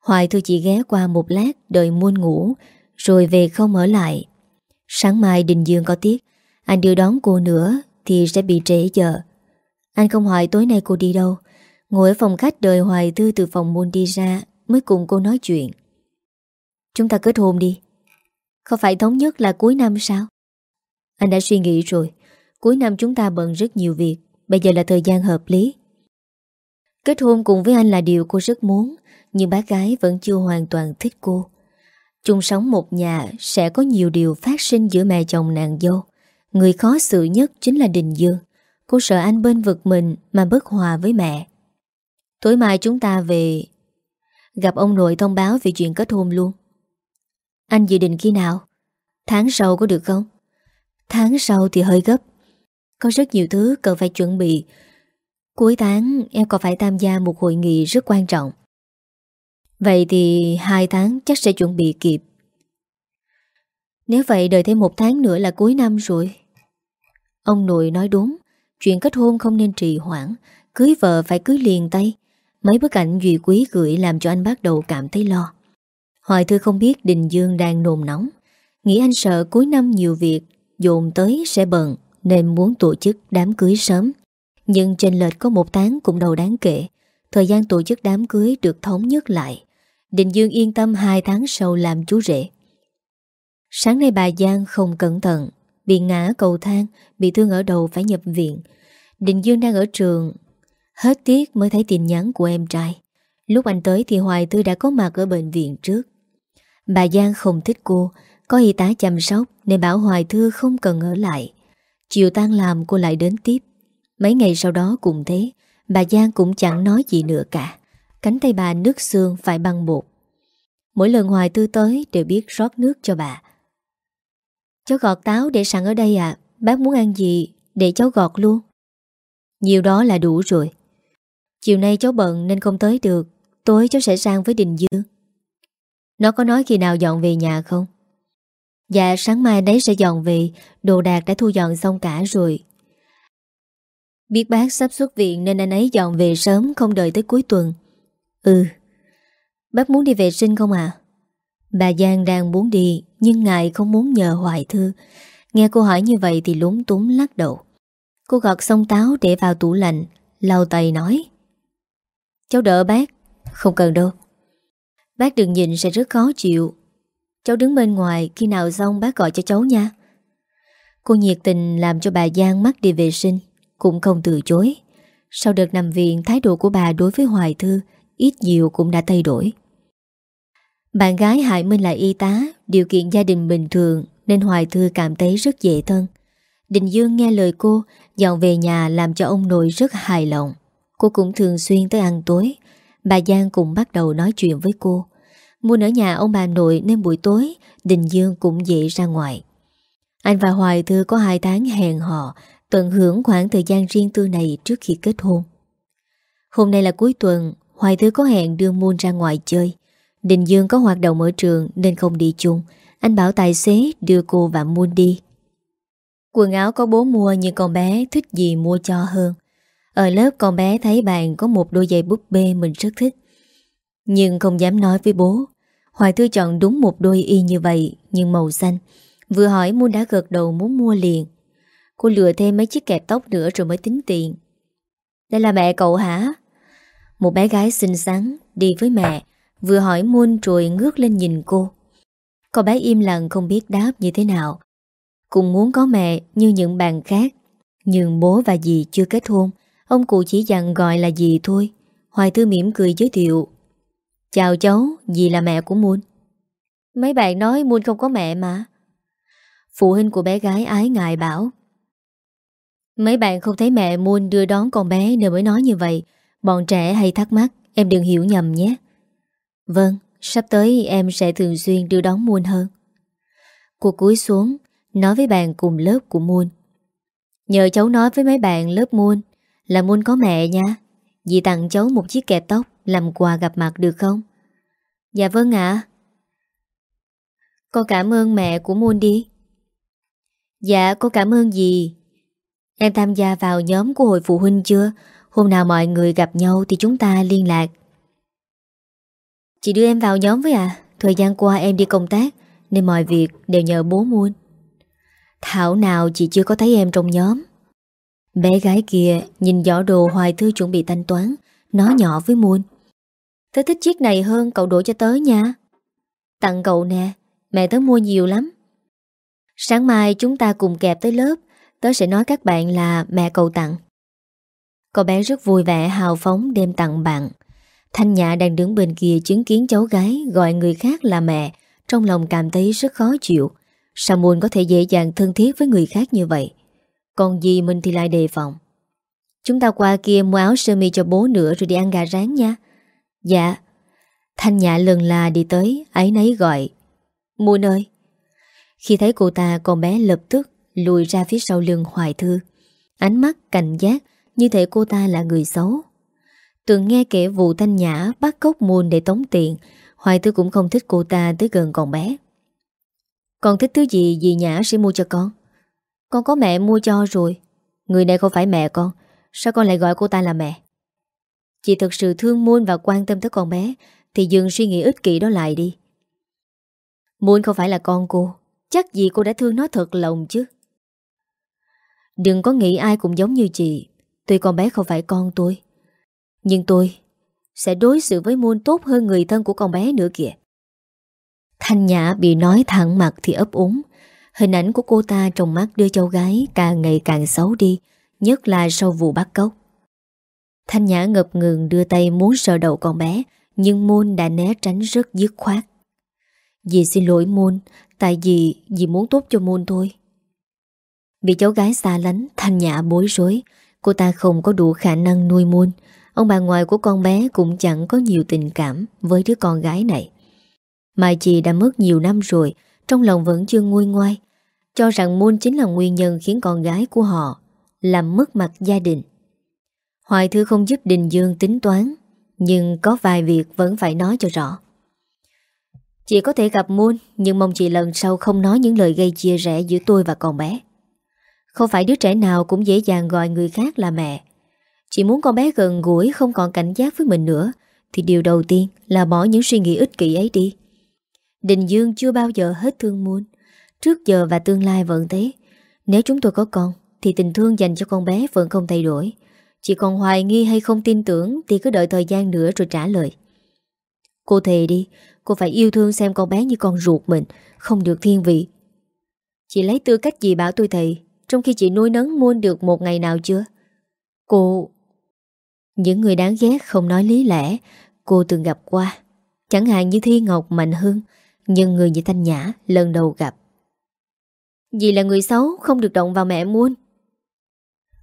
Hoài thư chỉ ghé qua một lát, Đợi muôn ngủ. Rồi về không ở lại. Sáng mai Đình Dương có tiếc Anh đưa đón cô nữa Thì sẽ bị trễ giờ. Anh không hỏi tối nay cô đi đâu, Ngồi ở phòng khách đợi Hoài Thư từ phòng môn đi ra Mới cùng cô nói chuyện. Chúng ta kết hôn đi. Không phải thống nhất là cuối năm sao? Anh đã suy nghĩ rồi, Cuối năm chúng ta bận rất nhiều việc, Bây giờ là thời gian hợp lý. Kết hôn cùng với anh là điều cô rất muốn, Nhưng bác gái vẫn chưa hoàn toàn thích cô. Chung sống một nhà Sẽ có nhiều điều phát sinh giữa mẹ chồng nàng dâu. Người khó xử nhất chính là Đình Dương. Cô sợ anh bên vực mình Mà bất hòa với mẹ. Tối mai chúng ta về Gặp ông nội thông báo về chuyện kết hôn luôn. Anh dự định khi nào? Tháng sau có được không? Tháng sau thì hơi gấp. Có rất nhiều thứ cần phải chuẩn bị. Cuối tháng em còn phải tham gia một hội nghị rất quan trọng. Vậy thì hai tháng chắc sẽ chuẩn bị kịp. Nếu vậy đợi thêm một tháng nữa là cuối năm rồi. Ông nội nói đúng, Chuyện kết hôn không nên trì hoãn, Cưới vợ phải cưới liền tay. Mấy bức ảnh Duy Quý gửi làm cho anh bắt đầu cảm thấy lo. Hoài Thư không biết Đình Dương đang nồn nóng. Nghĩ anh sợ cuối năm nhiều việc, Dồn tới sẽ bận, Nên muốn tổ chức đám cưới sớm. Nhưng trên lệch có một tháng cũng đầu đáng kể. Thời gian tổ chức đám cưới được thống nhất lại. Đình Dương yên tâm hai tháng sau làm chú rể. Sáng nay bà Giang không cẩn thận, Bị ngã cầu thang, Bị thương ở đầu phải nhập viện. Đình Dương đang ở trường, Hết tiếc mới thấy tin nhắn của em trai. Lúc anh tới thì Hoài Tư đã có mặt ở bệnh viện trước. Bà Giang không thích cô, Có y tá chăm sóc Nên bảo Hoài Thư không cần ở lại. Chiều tan làm cô lại đến tiếp. Mấy ngày sau đó cũng thế, Bà Giang cũng chẳng nói gì nữa cả. Cánh tay bà nước xương phải băng bột. Mỗi lần Hoài tư tới Đều biết rót nước cho bà. Cháu gọt táo để sẵn ở đây à Bác muốn ăn gì Để cháu gọt luôn. Nhiều đó là đủ rồi. Chiều nay cháu bận nên không tới được, Tối cháu sẽ sang với Đình Dương. Nó có nói khi nào dọn về nhà không? Dạ sáng mai đấy sẽ dọn về, Đồ đạc đã thu dọn xong cả rồi. Biết bác sắp xuất viện Nên anh ấy dọn về sớm, Không đợi tới cuối tuần. Ừ Bác muốn đi vệ sinh không à Bà Giang đang muốn đi, Nhưng ngài không muốn nhờ Hoài Thư. Nghe cô hỏi như vậy thì lúng túng lắc đầu. Cô gọt xong táo để vào tủ lạnh, lau tay nói. Cháu đỡ bác, Không cần đâu. Bác đừng nhìn sẽ rất khó chịu. Cháu đứng bên ngoài, Khi nào xong bác gọi cho cháu nha. Cô nhiệt tình làm cho bà Giang mắc đi vệ sinh, Cũng không từ chối. Sau đợt nằm viện, Thái độ của bà đối với Hoài Thư Ít nhiều cũng đã thay đổi. Bạn gái Hải Minh là y tá Điều kiện gia đình bình thường Nên Hoài Thư cảm thấy rất dễ thân. Đình Dương nghe lời cô Dọn về nhà làm cho ông nội rất hài lòng. Cô cũng thường xuyên tới ăn tối. Bà Giang cũng bắt đầu nói chuyện với cô. Muốn ở nhà ông bà nội nên buổi tối Đình Dương cũng dễ ra ngoài. Anh và Hoài Thư có hai tháng hẹn hò, Tận hưởng khoảng thời gian riêng tư này trước khi kết hôn. Hôm nay là cuối tuần Hoài Thư có hẹn đưa Moon ra ngoài chơi. Đình Dương có hoạt động ở trường Nên không đi chung. Anh bảo tài xế đưa cô và Moon đi. Quần áo có bố mua Nhưng con bé thích gì mua cho hơn. Ở lớp con bé thấy bạn có một đôi giày búp bê mình rất thích. Nhưng không dám nói với bố. Hoài Thư chọn đúng một đôi y như vậy, Nhưng màu xanh. Vừa hỏi Moon đã gật đầu muốn mua liền. Cô lừa thêm mấy chiếc kẹp tóc nữa rồi mới tính tiền. Đây là mẹ cậu hả? Một bé gái xinh xắn Đi với mẹ Vừa hỏi muôn rồi ngước lên nhìn cô. Cô bé im lặng không biết đáp như thế nào. Cũng muốn có mẹ như những bạn khác Nhưng bố và dì chưa kết hôn. Ông cụ chỉ dặn gọi là dì thôi. Hoài Thư mỉm cười giới thiệu. Chào cháu, dì là mẹ của Moon. Mấy bạn nói Moon không có mẹ mà. Phụ huynh của bé gái ái ngại bảo. Mấy bạn không thấy mẹ Moon đưa đón con bé nên mới nói như vậy. Bọn trẻ hay thắc mắc Em đừng hiểu nhầm nhé. Vâng, sắp tới em sẽ thường xuyên đưa đón Moon hơn. Cô cúi xuống Nói với bạn cùng lớp của Moon. Nhờ cháu nói với mấy bạn lớp Moon Là Moon có mẹ nha. Dì tặng cháu một chiếc kẹp tóc Làm quà gặp mặt được không? Dạ vâng ạ. Con cảm ơn mẹ của Moon đi. Dạ con cảm ơn dì. Em tham gia vào nhóm của hội phụ huynh chưa? Hôm nào mọi người gặp nhau Thì chúng ta liên lạc. Chị đưa em vào nhóm với à Thời gian qua em đi công tác, Nên mọi việc đều nhờ bố muôn Thảo nào chị chưa có thấy em trong nhóm. Bé gái kia Nhìn giỏ đồ hoài thư chuẩn bị thanh toán, Nói nhỏ với muôn Tớ thích chiếc này hơn, cậu đổ cho tớ nha. Tặng cậu nè, Mẹ tớ mua nhiều lắm. Sáng mai chúng ta cùng kẹp tới lớp, Tớ sẽ nói các bạn là mẹ cậu tặng. Cô bé rất vui vẻ, hào phóng, đem tặng bạn. Thanh Nhã đang đứng bên kia chứng kiến cháu gái, gọi người khác là mẹ. Trong lòng cảm thấy rất khó chịu. Sao muôn có thể dễ dàng thân thiết với người khác như vậy? Còn gì mình thì lại đề phòng. Chúng ta qua kia mua áo sơ mi cho bố nữa rồi đi ăn gà rán nha. Dạ. Thanh Nhã lần là đi tới Ấy nấy gọi. Muôn ơi. Khi thấy cô ta, con bé lập tức Lùi ra phía sau lưng Hoài Thư. Ánh mắt cảnh giác như thể cô ta là người xấu. Từng nghe kể vụ Thanh Nhã Bắt cốc muôn để tống tiền, Hoài Thư cũng không thích cô ta tới gần con bé. Con thích thứ gì Dì Nhã sẽ mua cho con. Con có mẹ mua cho rồi. Người này không phải mẹ con. Sao con lại gọi cô ta là mẹ? Chị thật sự thương Muôn và quan tâm tới con bé, Thì dừng suy nghĩ ích kỷ đó lại đi. Muôn không phải là con cô. Chắc gì cô đã thương nó thật lòng chứ? Đừng có nghĩ ai cũng giống như chị. Tuy con bé không phải con tôi, Nhưng tôi Sẽ đối xử với Môn tốt hơn người thân của con bé nữa kìa. Thanh Nhã bị nói thẳng mặt thì ấp úng. Hình ảnh của cô ta trong mắt đưa cháu gái Càng ngày càng xấu đi, Nhất là sau vụ bắt cóc. Thanh Nhã ngập ngừng đưa tay muốn sờ đầu con bé, Nhưng Môn đã né tránh rất dứt khoát. Dì xin lỗi Môn Tại vì Dì muốn tốt cho môn thôi. Bị cháu gái xa lánh, Thanh Nhã bối rối. Cô ta không có đủ khả năng nuôi môn. Ông bà ngoại của con bé cũng chẳng có nhiều tình cảm Với đứa con gái này. Mai chị đã mất nhiều năm rồi, Trong lòng vẫn chưa nguôi ngoai. Cho rằng môn chính là nguyên nhân khiến con gái của họ Làm mất mặt gia đình. Hoài Thư không giúp Đình Dương tính toán, Nhưng có vài việc vẫn phải nói cho rõ. Chị có thể gặp Moon Nhưng mong chị lần sau không nói những lời gây chia rẽ giữa tôi và con bé. Không phải đứa trẻ nào cũng dễ dàng gọi người khác là mẹ. Chị muốn con bé gần gũi không còn cảnh giác với mình nữa, Thì điều đầu tiên là bỏ những suy nghĩ ích kỷ ấy đi. Đình Dương chưa bao giờ hết thương muốn. Trước giờ và tương lai vẫn thế. Nếu chúng tôi có con, Thì tình thương dành cho con bé vẫn không thay đổi. Chị còn hoài nghi hay không tin tưởng Thì cứ đợi thời gian nữa rồi trả lời. Cô thề đi, Cô phải yêu thương xem con bé như con ruột mình, Không được thiên vị. Chị lấy tư cách gì bảo tôi thầy. Trong khi chị nuôi nấng muôn được một ngày nào chưa? Cô, Những người đáng ghét không nói lý lẽ, Cô từng gặp qua. Chẳng hạn như Thi Ngọc, Mạnh Hưng, Nhưng người như Thanh Nhã lần đầu gặp. Vì là người xấu, Không được động vào mẹ muôn.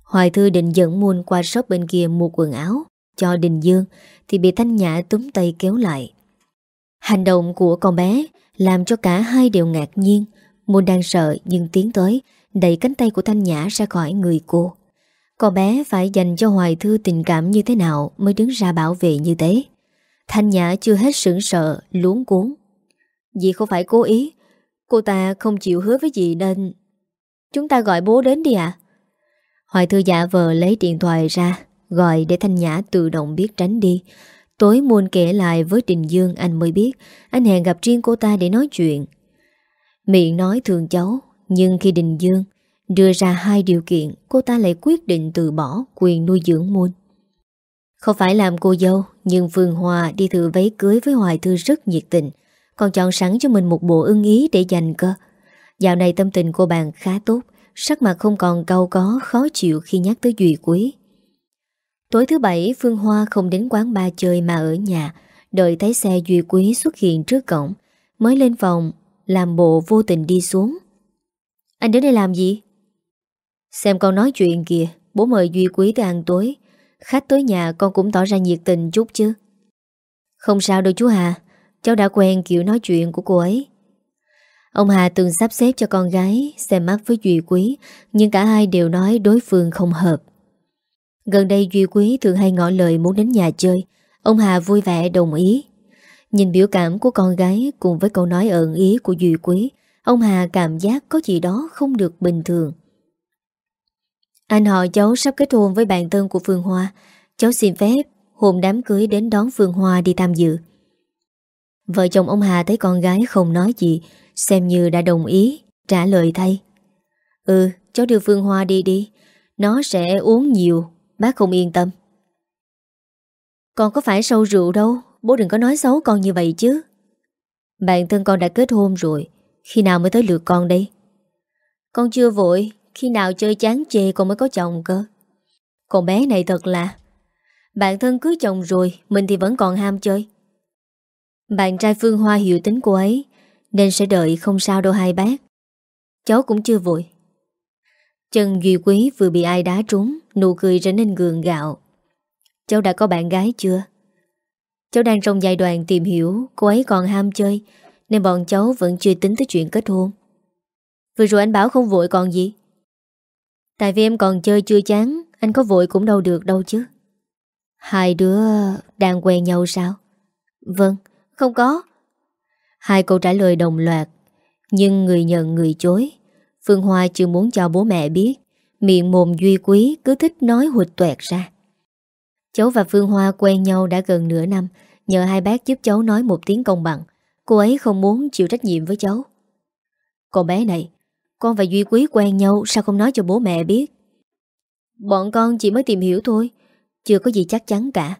Hoài Thư định dẫn muôn qua shop bên kia mua quần áo Cho Đình Dương, Thì bị Thanh Nhã túm tay kéo lại. Hành động của con bé Làm cho cả hai đều ngạc nhiên. Muôn đang sợ, nhưng tiến tới Đẩy cánh tay của Thanh Nhã ra khỏi người cô. Con bé phải dành cho Hoài Thư tình cảm như thế nào Mới đứng ra bảo vệ như thế? Thanh Nhã chưa hết sững sợ Luống cuốn. Dì không phải cố ý. Cô ta không chịu hứa với dì nên Chúng ta gọi bố đến đi ạ. Hoài Thư giả vờ lấy điện thoại ra, Gọi để Thanh Nhã tự động biết tránh đi. Tối muôn kể lại với trình Dương, anh mới biết. Anh hẹn gặp riêng cô ta để nói chuyện. Miệng nói thương cháu. Nhưng khi Đình Dương đưa ra hai điều kiện, Cô ta lại quyết định từ bỏ quyền nuôi dưỡng muôn Không phải làm cô dâu, Nhưng Phương Hòa đi thử váy cưới với Hoài Thư rất nhiệt tình. Còn chọn sẵn cho mình một bộ ưng ý để dành cơ. Dạo này tâm tình cô bạn khá tốt, Sắc mặt không còn cau có, khó chịu khi nhắc tới Duy Quý. Tối thứ bảy, Phương Hoa không đến quán ba chơi mà ở nhà. Đợi thấy xe Duy Quý xuất hiện trước cổng, Mới lên phòng, Làm bộ vô tình đi xuống. Anh đến đây làm gì? Xem con nói chuyện kìa, Bố mời Duy Quý tới ăn tối. Khách tới nhà, con cũng tỏ ra nhiệt tình chút chứ. Không sao đâu chú Hà, Cháu đã quen kiểu nói chuyện của cô ấy. Ông Hà từng sắp xếp cho con gái xem mắt với Duy Quý, Nhưng cả hai đều nói đối phương không hợp. Gần đây Duy Quý thường hay ngỏ lời muốn đến nhà chơi, Ông Hà vui vẻ đồng ý. Nhìn biểu cảm của con gái cùng với câu nói ẩn ý của Duy Quý Ông Hà cảm giác có gì đó không được bình thường. Anh họ cháu sắp kết hôn với bạn thân của Phương Hoa. Cháu xin phép hôm đám cưới đến đón Phương Hoa đi tham dự. Vợ chồng ông Hà thấy con gái không nói gì, Xem như đã đồng ý, Trả lời thay. Ừ cháu đưa Phương Hoa đi đi. Nó sẽ uống nhiều, Bác không yên tâm. Con có phải sâu rượu đâu, Bố đừng có nói xấu con như vậy chứ. Bạn thân con đã kết hôn rồi khi nào mới tới lượt con đây? Con chưa vội. Khi nào chơi chán chê con mới có chồng cơ? Con bé này thật là Bạn thân cưới chồng rồi, Mình thì vẫn còn ham chơi. Bạn trai Phương Hoa hiểu tính cô ấy, Nên sẽ đợi không sao đâu hai bác. Cháu cũng chưa vội. Chân Duy Quý vừa bị ai đá trúng, Nụ cười trở nên gường gạo. Cháu đã có bạn gái chưa? Cháu đang trong giai đoạn tìm hiểu Cô ấy còn ham chơi nên bọn cháu vẫn chưa tính tới chuyện kết hôn. Vừa rồi anh bảo không vội còn gì. Tại vì em còn chơi chưa chán Anh có vội cũng đâu được đâu chứ. Hai đứa đang quen nhau sao? Vâng, không có. Hai câu trả lời đồng loạt Nhưng người nhận người chối. Phương Hoa chưa muốn cho bố mẹ biết Miệng mồm duy quý cứ thích nói hụt tuẹt ra. Cháu và Phương Hoa quen nhau đã gần nửa năm Nhờ hai bác giúp cháu nói một tiếng công bằng. Cô ấy không muốn chịu trách nhiệm với cháu. Con bé này, Con và Duy Quý quen nhau Sao không nói cho bố mẹ biết? Bọn con chỉ mới tìm hiểu thôi, Chưa có gì chắc chắn cả.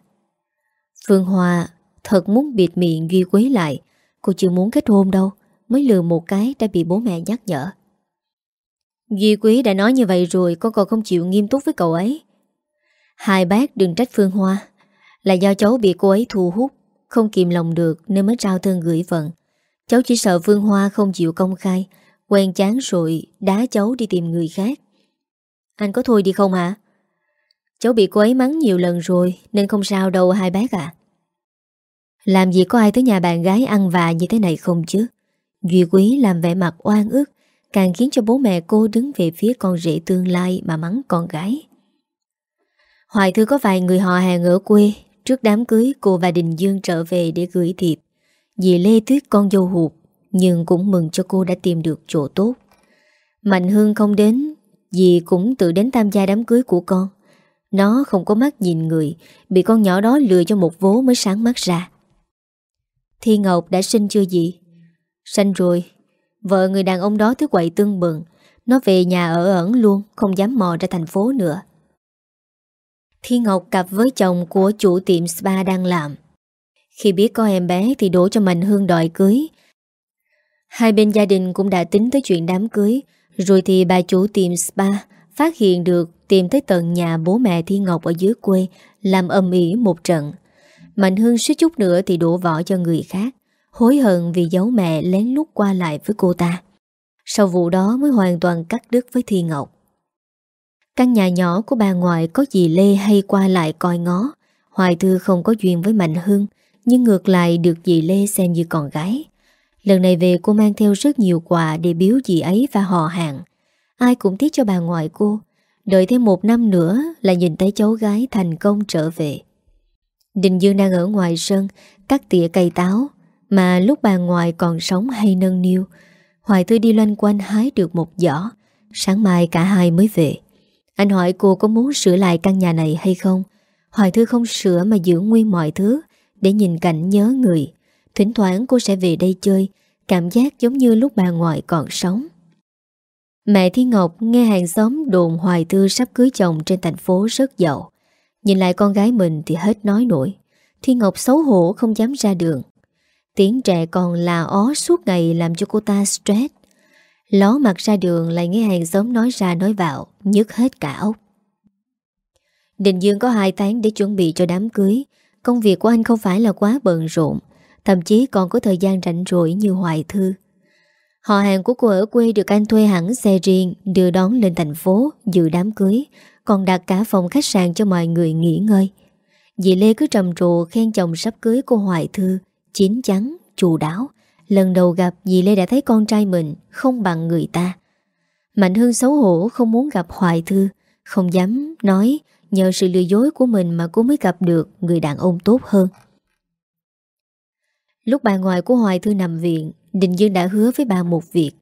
Phương hòa thật muốn bịt miệng Duy Quý lại, Cô chưa muốn kết hôn đâu, Mới lừa một cái đã bị bố mẹ nhắc nhở. Duy Quý đã nói như vậy rồi, Con còn không chịu nghiêm túc với cậu ấy. Hai bác đừng trách Phương Hoa, Là do cháu bị cô ấy thu hút. Không kìm lòng được nên mới trao thân gửi vận Cháu chỉ sợ vương Hoa không chịu công khai, Quen chán rồi Đá cháu đi tìm người khác. Anh có thôi đi không hả? Cháu bị cô ấy mắng nhiều lần rồi Nên không sao đâu hai bác ạ. Làm gì có ai tới nhà bạn gái ăn vạ như thế này không chứ? Duy Quý làm vẻ mặt oan ức, Càng khiến cho bố mẹ cô đứng về phía con rể tương lai mà mắng con gái. Hoài Thư có vài người họ hàng ở quê Trước đám cưới, cô và Đình Dương trở về để gửi thiệp. Dì Lê Tuyết con dâu hụt, Nhưng cũng mừng cho cô đã tìm được chỗ tốt. Mạnh Hương không đến, Dì cũng tự đến tham gia đám cưới của con. Nó không có mắt nhìn người, Bị con nhỏ đó lừa cho một vố mới sáng mắt ra. Thi Ngọc đã sinh chưa gì Sanh rồi. Vợ người đàn ông đó thứ quậy tương bừng. Nó về nhà ở ẩn luôn, Không dám mò ra thành phố nữa. Thi Ngọc cặp với chồng của chủ tiệm spa đang làm. Khi biết có em bé thì đổ cho Mạnh Hương đòi cưới. Hai bên gia đình cũng đã tính tới chuyện đám cưới, Rồi thì bà chủ tiệm spa Phát hiện được tìm tới tận nhà bố mẹ Thi Ngọc ở dưới quê, Làm âm ỉ một trận. Mạnh Hương suýt chút nữa thì đổ vỏ cho người khác, Hối hận vì giấu mẹ lén lút qua lại với cô ta. Sau vụ đó mới hoàn toàn cắt đứt với Thi Ngọc. Căn nhà nhỏ của bà ngoại có dì Lê hay qua lại coi ngó. Hoài Thư không có duyên với Mạnh Hưng Nhưng ngược lại được dì Lê xem như con gái. Lần này về, cô mang theo rất nhiều quà để biếu dì ấy và họ hàng. Ai cũng tiếc cho bà ngoại cô. Đợi thêm một năm nữa là nhìn thấy cháu gái thành công trở về. Đình Dương đang ở ngoài sân, Cắt tỉa cây táo, Mà lúc bà ngoại còn sống hay nâng niu, Hoài Thư đi loanh quanh hái được một giỏ. Sáng mai cả hai mới về. Anh hỏi cô có muốn sửa lại căn nhà này hay không? Hoài Thư không sửa mà giữ nguyên mọi thứ, Để nhìn cảnh nhớ người. Thỉnh thoảng cô sẽ về đây chơi, Cảm giác giống như lúc bà ngoại còn sống. Mẹ Thiên Ngọc nghe hàng xóm đồn Hoài Thư sắp cưới chồng trên thành phố rất giàu. Nhìn lại con gái mình thì hết nói nổi. Thiên Ngọc xấu hổ không dám ra đường. Tiếng trẻ còn là ó suốt ngày làm cho cô ta stress. Ló mặt ra đường lại nghe hàng xóm nói ra nói vào Nhức hết cả ốc. Đình Dương có hai tháng để chuẩn bị cho đám cưới. Công việc của anh không phải là quá bận rộn Thậm chí còn có thời gian rảnh rỗi như Hoài Thư. Họ hàng của cô ở quê được anh thuê hẳn xe riêng Đưa đón lên thành phố Dự đám cưới Còn đặt cả phòng khách sạn cho mọi người nghỉ ngơi. Dì Lê cứ trầm trồ khen chồng sắp cưới cô Hoài Thư Chín chắn, chu đáo. Lần đầu gặp, dì Lê đã thấy con trai mình Không bằng người ta. Mạnh Hương xấu hổ, không muốn gặp Hoài Thư. Không dám nói, Nhờ sự lừa dối của mình mà cô mới gặp được Người đàn ông tốt hơn. Lúc bà ngoại của Hoài Thư nằm viện, Đình Dương đã hứa với bà một việc.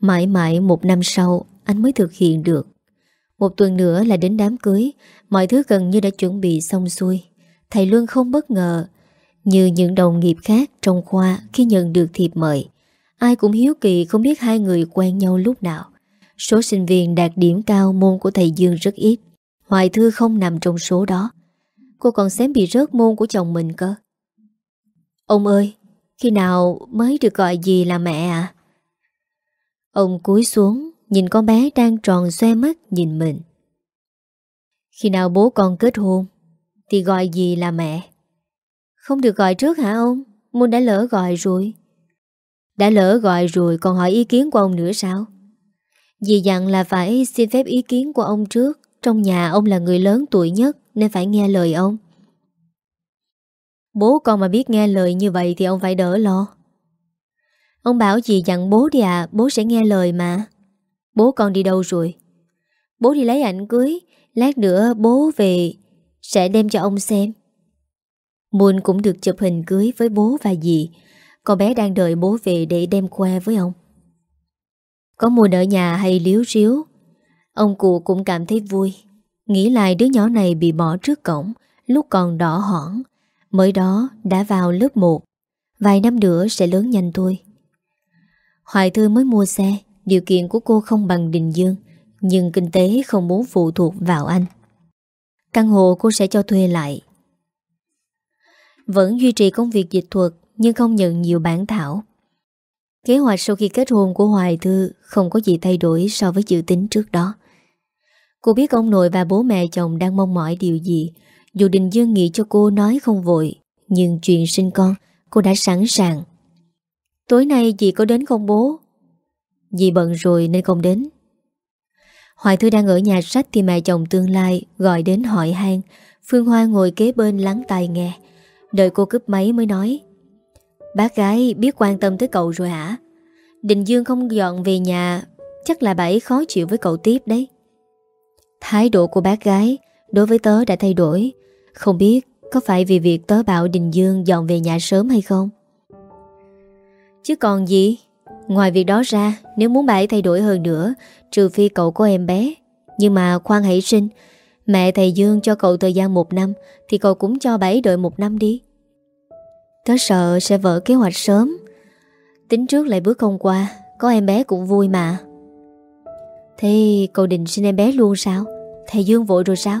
Mãi mãi một năm sau, Anh mới thực hiện được. Một tuần nữa là đến đám cưới, Mọi thứ gần như đã chuẩn bị xong xuôi. Thầy Luân không bất ngờ như những đồng nghiệp khác trong khoa Khi nhận được thiệp mời, Ai cũng hiếu kỳ không biết hai người quen nhau lúc nào. Số sinh viên đạt điểm cao môn của thầy Dương rất ít, Hoài Thư không nằm trong số đó. Cô còn xém bị rớt môn của chồng mình cơ. Ông ơi, Khi nào mới được gọi gì là mẹ à Ông cúi xuống, Nhìn con bé đang tròn xoe mắt nhìn mình. Khi nào bố con kết hôn, Thì gọi gì là mẹ. Không được gọi trước hả ông? Muốn đã lỡ gọi rồi. Đã lỡ gọi rồi, còn hỏi ý kiến của ông nữa sao? Dì dặn là phải xin phép ý kiến của ông trước. Trong nhà ông là người lớn tuổi nhất, Nên phải nghe lời ông. Bố con mà biết nghe lời như vậy Thì ông phải đỡ lo. Ông bảo dì dặn bố đi à Bố sẽ nghe lời mà. Bố con đi đâu rồi? Bố đi lấy ảnh cưới, Lát nữa bố về Sẽ đem cho ông xem. Muôn cũng được chụp hình cưới với bố và dì. Con bé đang đợi bố về để đem khoe với ông. Có Muôn ở nhà hay liếu riếu Ông cụ cũng cảm thấy vui. Nghĩ lại đứa nhỏ này bị bỏ trước cổng, Lúc còn đỏ hỏn. Mới đó, đã vào lớp 1 Vài năm nữa sẽ lớn nhanh thôi. Hoài Thư mới mua xe. Điều kiện của cô không bằng Đình Dương, Nhưng kinh tế không muốn phụ thuộc vào anh. Căn hộ cô sẽ cho thuê lại. Vẫn duy trì công việc dịch thuật Nhưng không nhận nhiều bản thảo. Kế hoạch sau khi kết hôn của Hoài Thư Không có gì thay đổi so với dự tính trước đó. Cô biết ông nội và bố mẹ chồng đang mong mỏi điều gì. Dù Đình Dương nghĩ cho cô nói không vội, Nhưng chuyện sinh con Cô đã sẵn sàng. Tối nay dì có đến không bố? Dì bận rồi nên không đến. Hoài Thư đang ở nhà sách Thì mẹ chồng tương lai gọi đến hỏi han. Phương Hoa ngồi kế bên lắng tai nghe. Đợi cô cướp máy mới nói. Bác gái biết quan tâm tới cậu rồi hả? Đình Dương không dọn về nhà, Chắc là bà ấy khó chịu với cậu tiếp đấy. Thái độ của bác gái Đối với tớ đã thay đổi. Không biết có phải vì việc tớ bảo Đình Dương dọn về nhà sớm hay không? Chứ còn gì? Ngoài việc đó ra, Nếu muốn bà ấy thay đổi hơn nữa, Trừ phi cậu có em bé. Nhưng mà khoan hãy sinh Mẹ thầy Dương cho cậu thời gian một năm, Thì cậu cũng cho bà ấy đợi một năm đi. Tớ sợ sẽ vỡ kế hoạch sớm. Tính trước lại bước không qua, Có em bé cũng vui mà. Thế cậu định sinh em bé luôn sao? Thầy Dương vội rồi sao?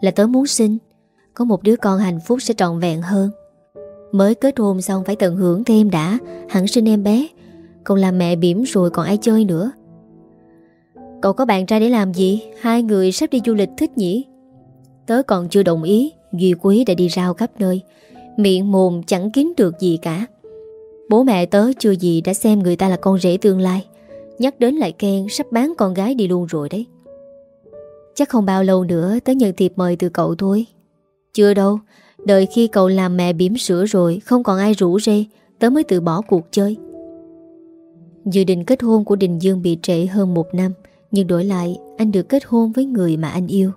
Là tớ muốn sinh, Có một đứa con hạnh phúc sẽ trọn vẹn hơn. Mới kết hôn xong phải tận hưởng thêm đã, Hẳn sinh em bé. Còn làm mẹ bỉm rồi còn ai chơi nữa. Cậu có bạn trai để làm gì? Hai người sắp đi du lịch thích nhỉ? Tớ còn chưa đồng ý, Duy Quý đã đi rao khắp nơi. Miệng mồm chẳng kiếm được gì cả. Bố mẹ tớ chưa gì đã xem người ta là con rể tương lai, Nhắc đến lại khen sắp bán con gái đi luôn rồi đấy. Chắc không bao lâu nữa tớ nhận thiệp mời từ cậu thôi. Chưa đâu, Đợi khi cậu làm mẹ bỉm sữa rồi Không còn ai rủ rê, Tớ mới từ bỏ cuộc chơi. Dự định kết hôn của Đình Dương bị trễ hơn một năm, Nhưng đổi lại, Anh được kết hôn với người mà anh yêu.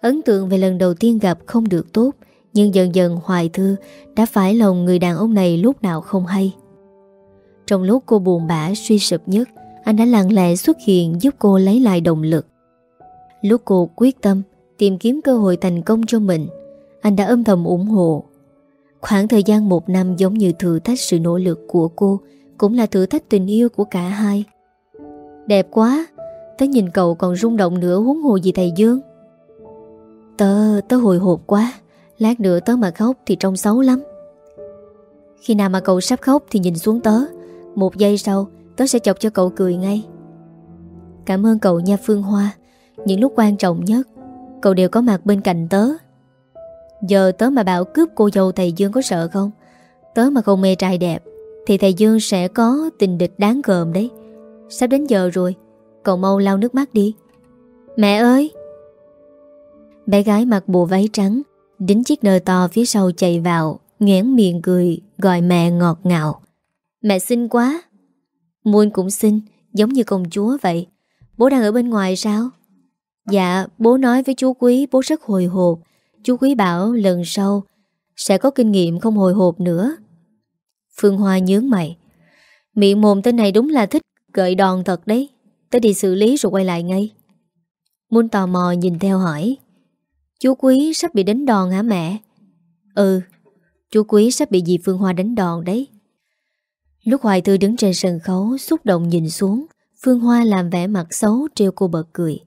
Ấn tượng về lần đầu tiên gặp không được tốt nhưng dần dần Hoài Thư Đã phải lòng người đàn ông này lúc nào không hay. Trong lúc cô buồn bã suy sụp nhất Anh đã lặng lẽ xuất hiện giúp cô lấy lại động lực. Lúc cô quyết tâm Tìm kiếm cơ hội thành công cho mình Anh đã âm thầm ủng hộ. Khoảng thời gian một năm giống như thử thách sự nỗ lực của cô Cũng là thử thách tình yêu của cả hai. Đẹp quá Tớ nhìn cậu còn rung động nữa huống hồ gì thầy Dương. Tớ, tớ hồi hộp quá. Lát nữa tớ mà khóc thì trông xấu lắm. Khi nào mà cậu sắp khóc thì nhìn xuống tớ. Một giây sau, Tớ sẽ chọc cho cậu cười ngay. Cảm ơn cậu nha, Phương Hoa. Những lúc quan trọng nhất, Cậu đều có mặt bên cạnh tớ. Giờ tớ mà bảo cướp cô dâu thầy Dương có sợ không? Tớ mà không mê trai đẹp, Thì thầy Dương sẽ có tình địch đáng gờm đấy. Sắp đến giờ rồi, Cậu mau lau nước mắt đi. Mẹ ơi! Bé gái mặc bộ váy trắng Đính chiếc nơ to phía sau chạy vào Nghén miệng cười, Gọi mẹ ngọt ngào. Mẹ xinh quá. Muôn cũng xinh, Giống như công chúa vậy. Bố đang ở bên ngoài sao? Dạ bố nói với chú Quý, Bố rất hồi hộp. Chú Quý bảo lần sau Sẽ có kinh nghiệm không hồi hộp nữa. Phương Hoa nhướng mày. Miệng mồm tên này đúng là thích Gợi đòn thật đấy. Tới đi xử lý rồi quay lại ngay. Muôn tò mò nhìn theo hỏi. Chú Quý sắp bị đánh đòn hả mẹ? Ừ Chú Quý sắp bị dì Phương Hoa đánh đòn đấy. Lúc Hoài Thư đứng trên sân khấu, Xúc động nhìn xuống, Phương Hoa làm vẻ mặt xấu treo cô bật cười.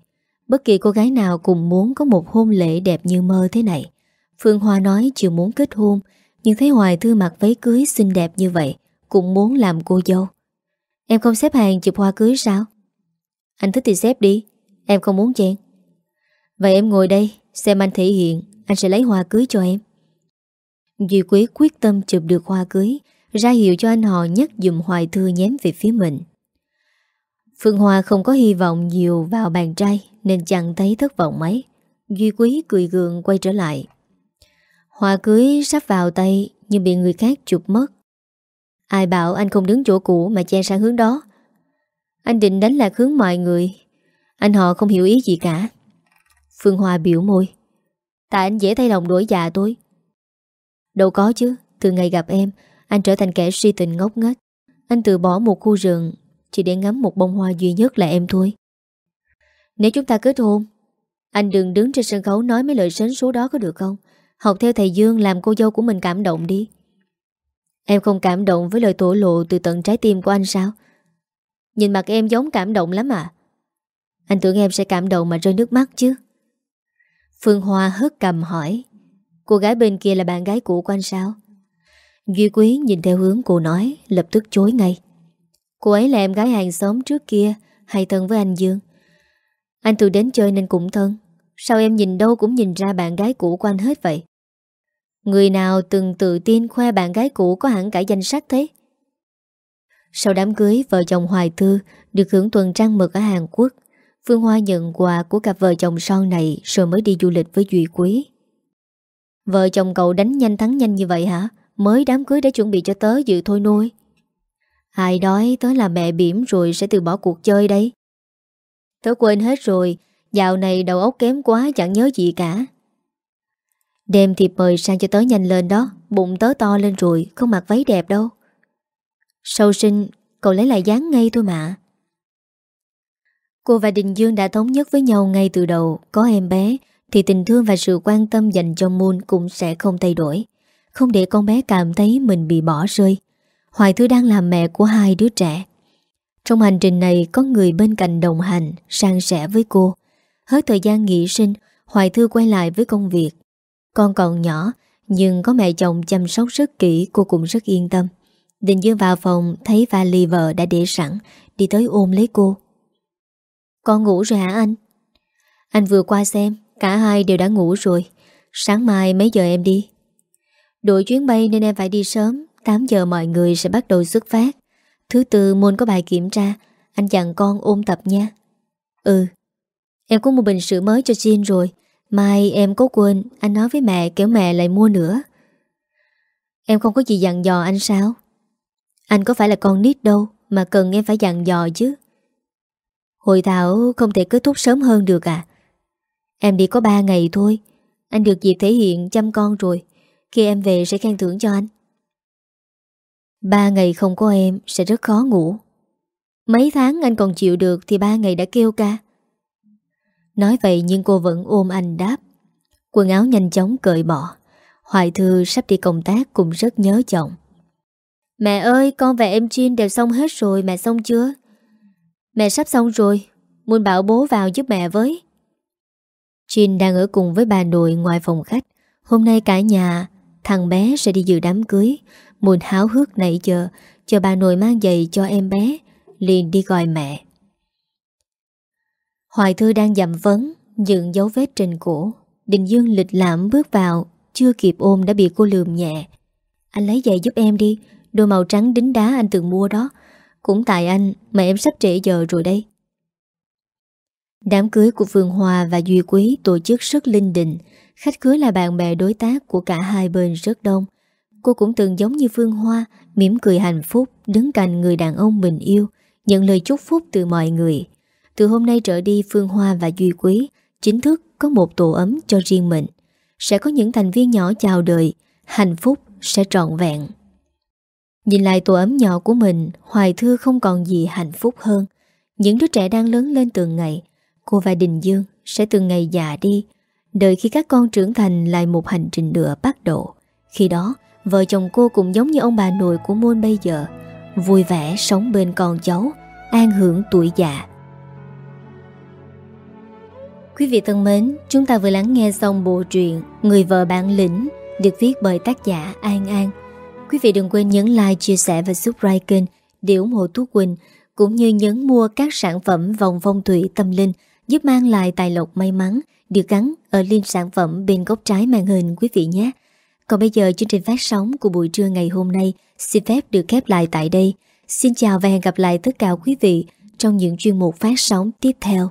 Bất kỳ cô gái nào cũng muốn có một hôn lễ đẹp như mơ thế này. Phương Hoa nói chưa muốn kết hôn, Nhưng thấy Hoài Thư mặc váy cưới xinh đẹp như vậy, Cũng muốn làm cô dâu. Em không xếp hàng chụp hoa cưới sao? Anh thích thì xếp đi, Em không muốn chen Vậy em ngồi đây Xem anh thể hiện, Anh sẽ lấy hoa cưới cho em. Duy Quý quyết tâm chụp được hoa cưới, Ra hiệu cho anh họ nhắc dùm Hoài Thư nhém về phía mình. Phương Hoa không có hy vọng nhiều vào bàn trai, Nên chẳng thấy thất vọng mấy. Duy Quý cười gượng quay trở lại. Hoa cưới sắp vào tay, Nhưng bị người khác chụp mất. Ai bảo anh không đứng chỗ cũ Mà che sang hướng đó? Anh định đánh lạc hướng mọi người. Anh họ không hiểu ý gì cả. Phương Hoa biểu môi. Tại anh dễ thay lòng đổi dạ tôi. Đâu có chứ, Từ ngày gặp em, Anh trở thành kẻ si tình ngốc nghếch. Anh từ bỏ một khu rừng, Chỉ để ngắm một bông hoa duy nhất là em thôi. Nếu chúng ta kết hôn, Anh đừng đứng trên sân khấu nói mấy lời sến số đó có được không? Học theo thầy Dương làm cô dâu của mình cảm động đi. Em không cảm động với lời thổ lộ từ tận trái tim của anh sao? Nhìn mặt em giống cảm động lắm à. Anh tưởng em sẽ cảm động mà rơi nước mắt chứ. Phương Hoa hớt cầm hỏi Cô gái bên kia là bạn gái cũ của anh sao? Duy Quý nhìn theo hướng cô nói Lập tức chối ngay Cô ấy là em gái hàng xóm trước kia Hay thân với anh Dương? Anh thường đến chơi nên cũng thân Sao em nhìn đâu cũng nhìn ra bạn gái cũ của anh hết vậy? Người nào từng tự tin khoe bạn gái cũ có hẳn cả danh sách thế? Sau đám cưới, vợ chồng Hoài Thư được hưởng tuần trăng mực ở Hàn Quốc. Phương Hoa nhận quà của cặp vợ chồng son này rồi mới đi du lịch với Duy Quý. Vợ chồng cậu đánh nhanh thắng nhanh như vậy hả? Mới đám cưới đã chuẩn bị cho tớ dự thôi nuôi. Ai đói tớ là mẹ bỉm rồi sẽ từ bỏ cuộc chơi đấy. Tớ quên hết rồi, dạo này đầu óc kém quá chẳng nhớ gì cả. Đem thiệp mời sang cho tớ nhanh lên đó, bụng tớ to lên rồi, không mặc váy đẹp đâu. Sau sinh, cậu lấy lại dáng ngay thôi mà. Cô và Đình Dương đã thống nhất với nhau ngay từ đầu, có em bé, thì tình thương và sự quan tâm dành cho Moon cũng sẽ không thay đổi. Không để con bé cảm thấy mình bị bỏ rơi. Hoài Thư đang làm mẹ của hai đứa trẻ. Trong hành trình này có người bên cạnh đồng hành, sang sẻ với cô. Hết thời gian nghỉ sinh, Hoài Thư quay lại với công việc. Con còn nhỏ, nhưng có mẹ chồng chăm sóc rất kỹ cô cũng rất yên tâm. Đình Dương vào phòng thấy vali vợ đã để sẵn, đi tới ôm lấy cô. Con ngủ rồi hả anh? Anh vừa qua xem, cả hai đều đã ngủ rồi. Sáng mai mấy giờ em đi? Đội chuyến bay nên em phải đi sớm, 8 giờ mọi người sẽ bắt đầu xuất phát. Thứ tư môn có bài kiểm tra, anh dặn con ôn tập nha. Ừ, em có một bình sữa mới cho Jin rồi. Mai em có quên, anh nói với mẹ kéo mẹ lại mua nữa. Em không có gì dặn dò anh sao? Anh có phải là con nít đâu Mà cần em phải dặn dò chứ Hội thảo không thể kết thúc sớm hơn được à? Em đi có 3 ngày thôi, Anh được dịp thể hiện chăm con rồi, Khi em về sẽ khen thưởng cho anh. Ba ngày không có em Sẽ rất khó ngủ. Mấy tháng anh còn chịu được Thì ba ngày đã kêu ca. Nói vậy nhưng cô vẫn ôm anh đáp. Quần áo nhanh chóng cởi bỏ, Hoài Thư sắp đi công tác Cũng rất nhớ chồng. Mẹ ơi, con và em Jin đều xong hết rồi, Mẹ xong chưa? Mẹ sắp xong rồi, Muốn bảo bố vào giúp mẹ với. Jin đang ở cùng với bà nội ngoài phòng khách. Hôm nay cả nhà, Thằng bé sẽ đi dự đám cưới. Mùn háo hức nãy giờ, Chờ bà nội mang giày cho em bé, Liền đi gọi mẹ. Hoài Thư đang dặm vấn, Dựng dấu vết trên cổ. Đình Dương lịch lãm bước vào, Chưa kịp ôm đã bị cô lườm nhẹ. Anh lấy giày giúp em đi Đôi màu trắng đính đá anh từng mua đó. Cũng tại anh mà em sắp trễ giờ rồi đây Đám cưới của Phương Hòa và Duy Quý tổ chức rất linh đình. Khách cưới là bạn bè đối tác của cả hai bên rất đông. Cô cũng từng giống như Phương Hoa, mỉm cười hạnh phúc, Đứng cạnh người đàn ông mình yêu, Nhận lời chúc phúc từ mọi người. Từ hôm nay trở đi, Phương Hoa và Duy Quý Chính thức có một tổ ấm cho riêng mình. Sẽ có những thành viên nhỏ chào đời, Hạnh phúc sẽ trọn vẹn. Nhìn lại tổ ấm nhỏ của mình, Hoài Thư không còn gì hạnh phúc hơn. Những đứa trẻ đang lớn lên từng ngày, Cô và Đình Dương sẽ từng ngày già đi. Đợi khi các con trưởng thành lại một hành trình nữa bắt đầu Khi đó, Vợ chồng cô cũng giống như ông bà nội của Môn bây giờ, Vui vẻ sống bên con cháu, An hưởng tuổi già. Quý vị thân mến, Chúng ta vừa lắng nghe xong bộ truyện Người vợ bản lĩnh, Được viết bởi tác giả An An. Quý vị đừng quên nhấn like, chia sẻ và subscribe kênh để ủng hộ Tú Quỳnh, cũng như nhấn mua các sản phẩm vòng phong thủy tâm linh giúp mang lại tài lộc may mắn được gắn ở link sản phẩm bên góc trái màn hình quý vị nhé. Còn bây giờ chương trình phát sóng của buổi trưa ngày hôm nay xin phép được khép lại tại đây. Xin chào và hẹn gặp lại tất cả quý vị trong những chuyên mục phát sóng tiếp theo.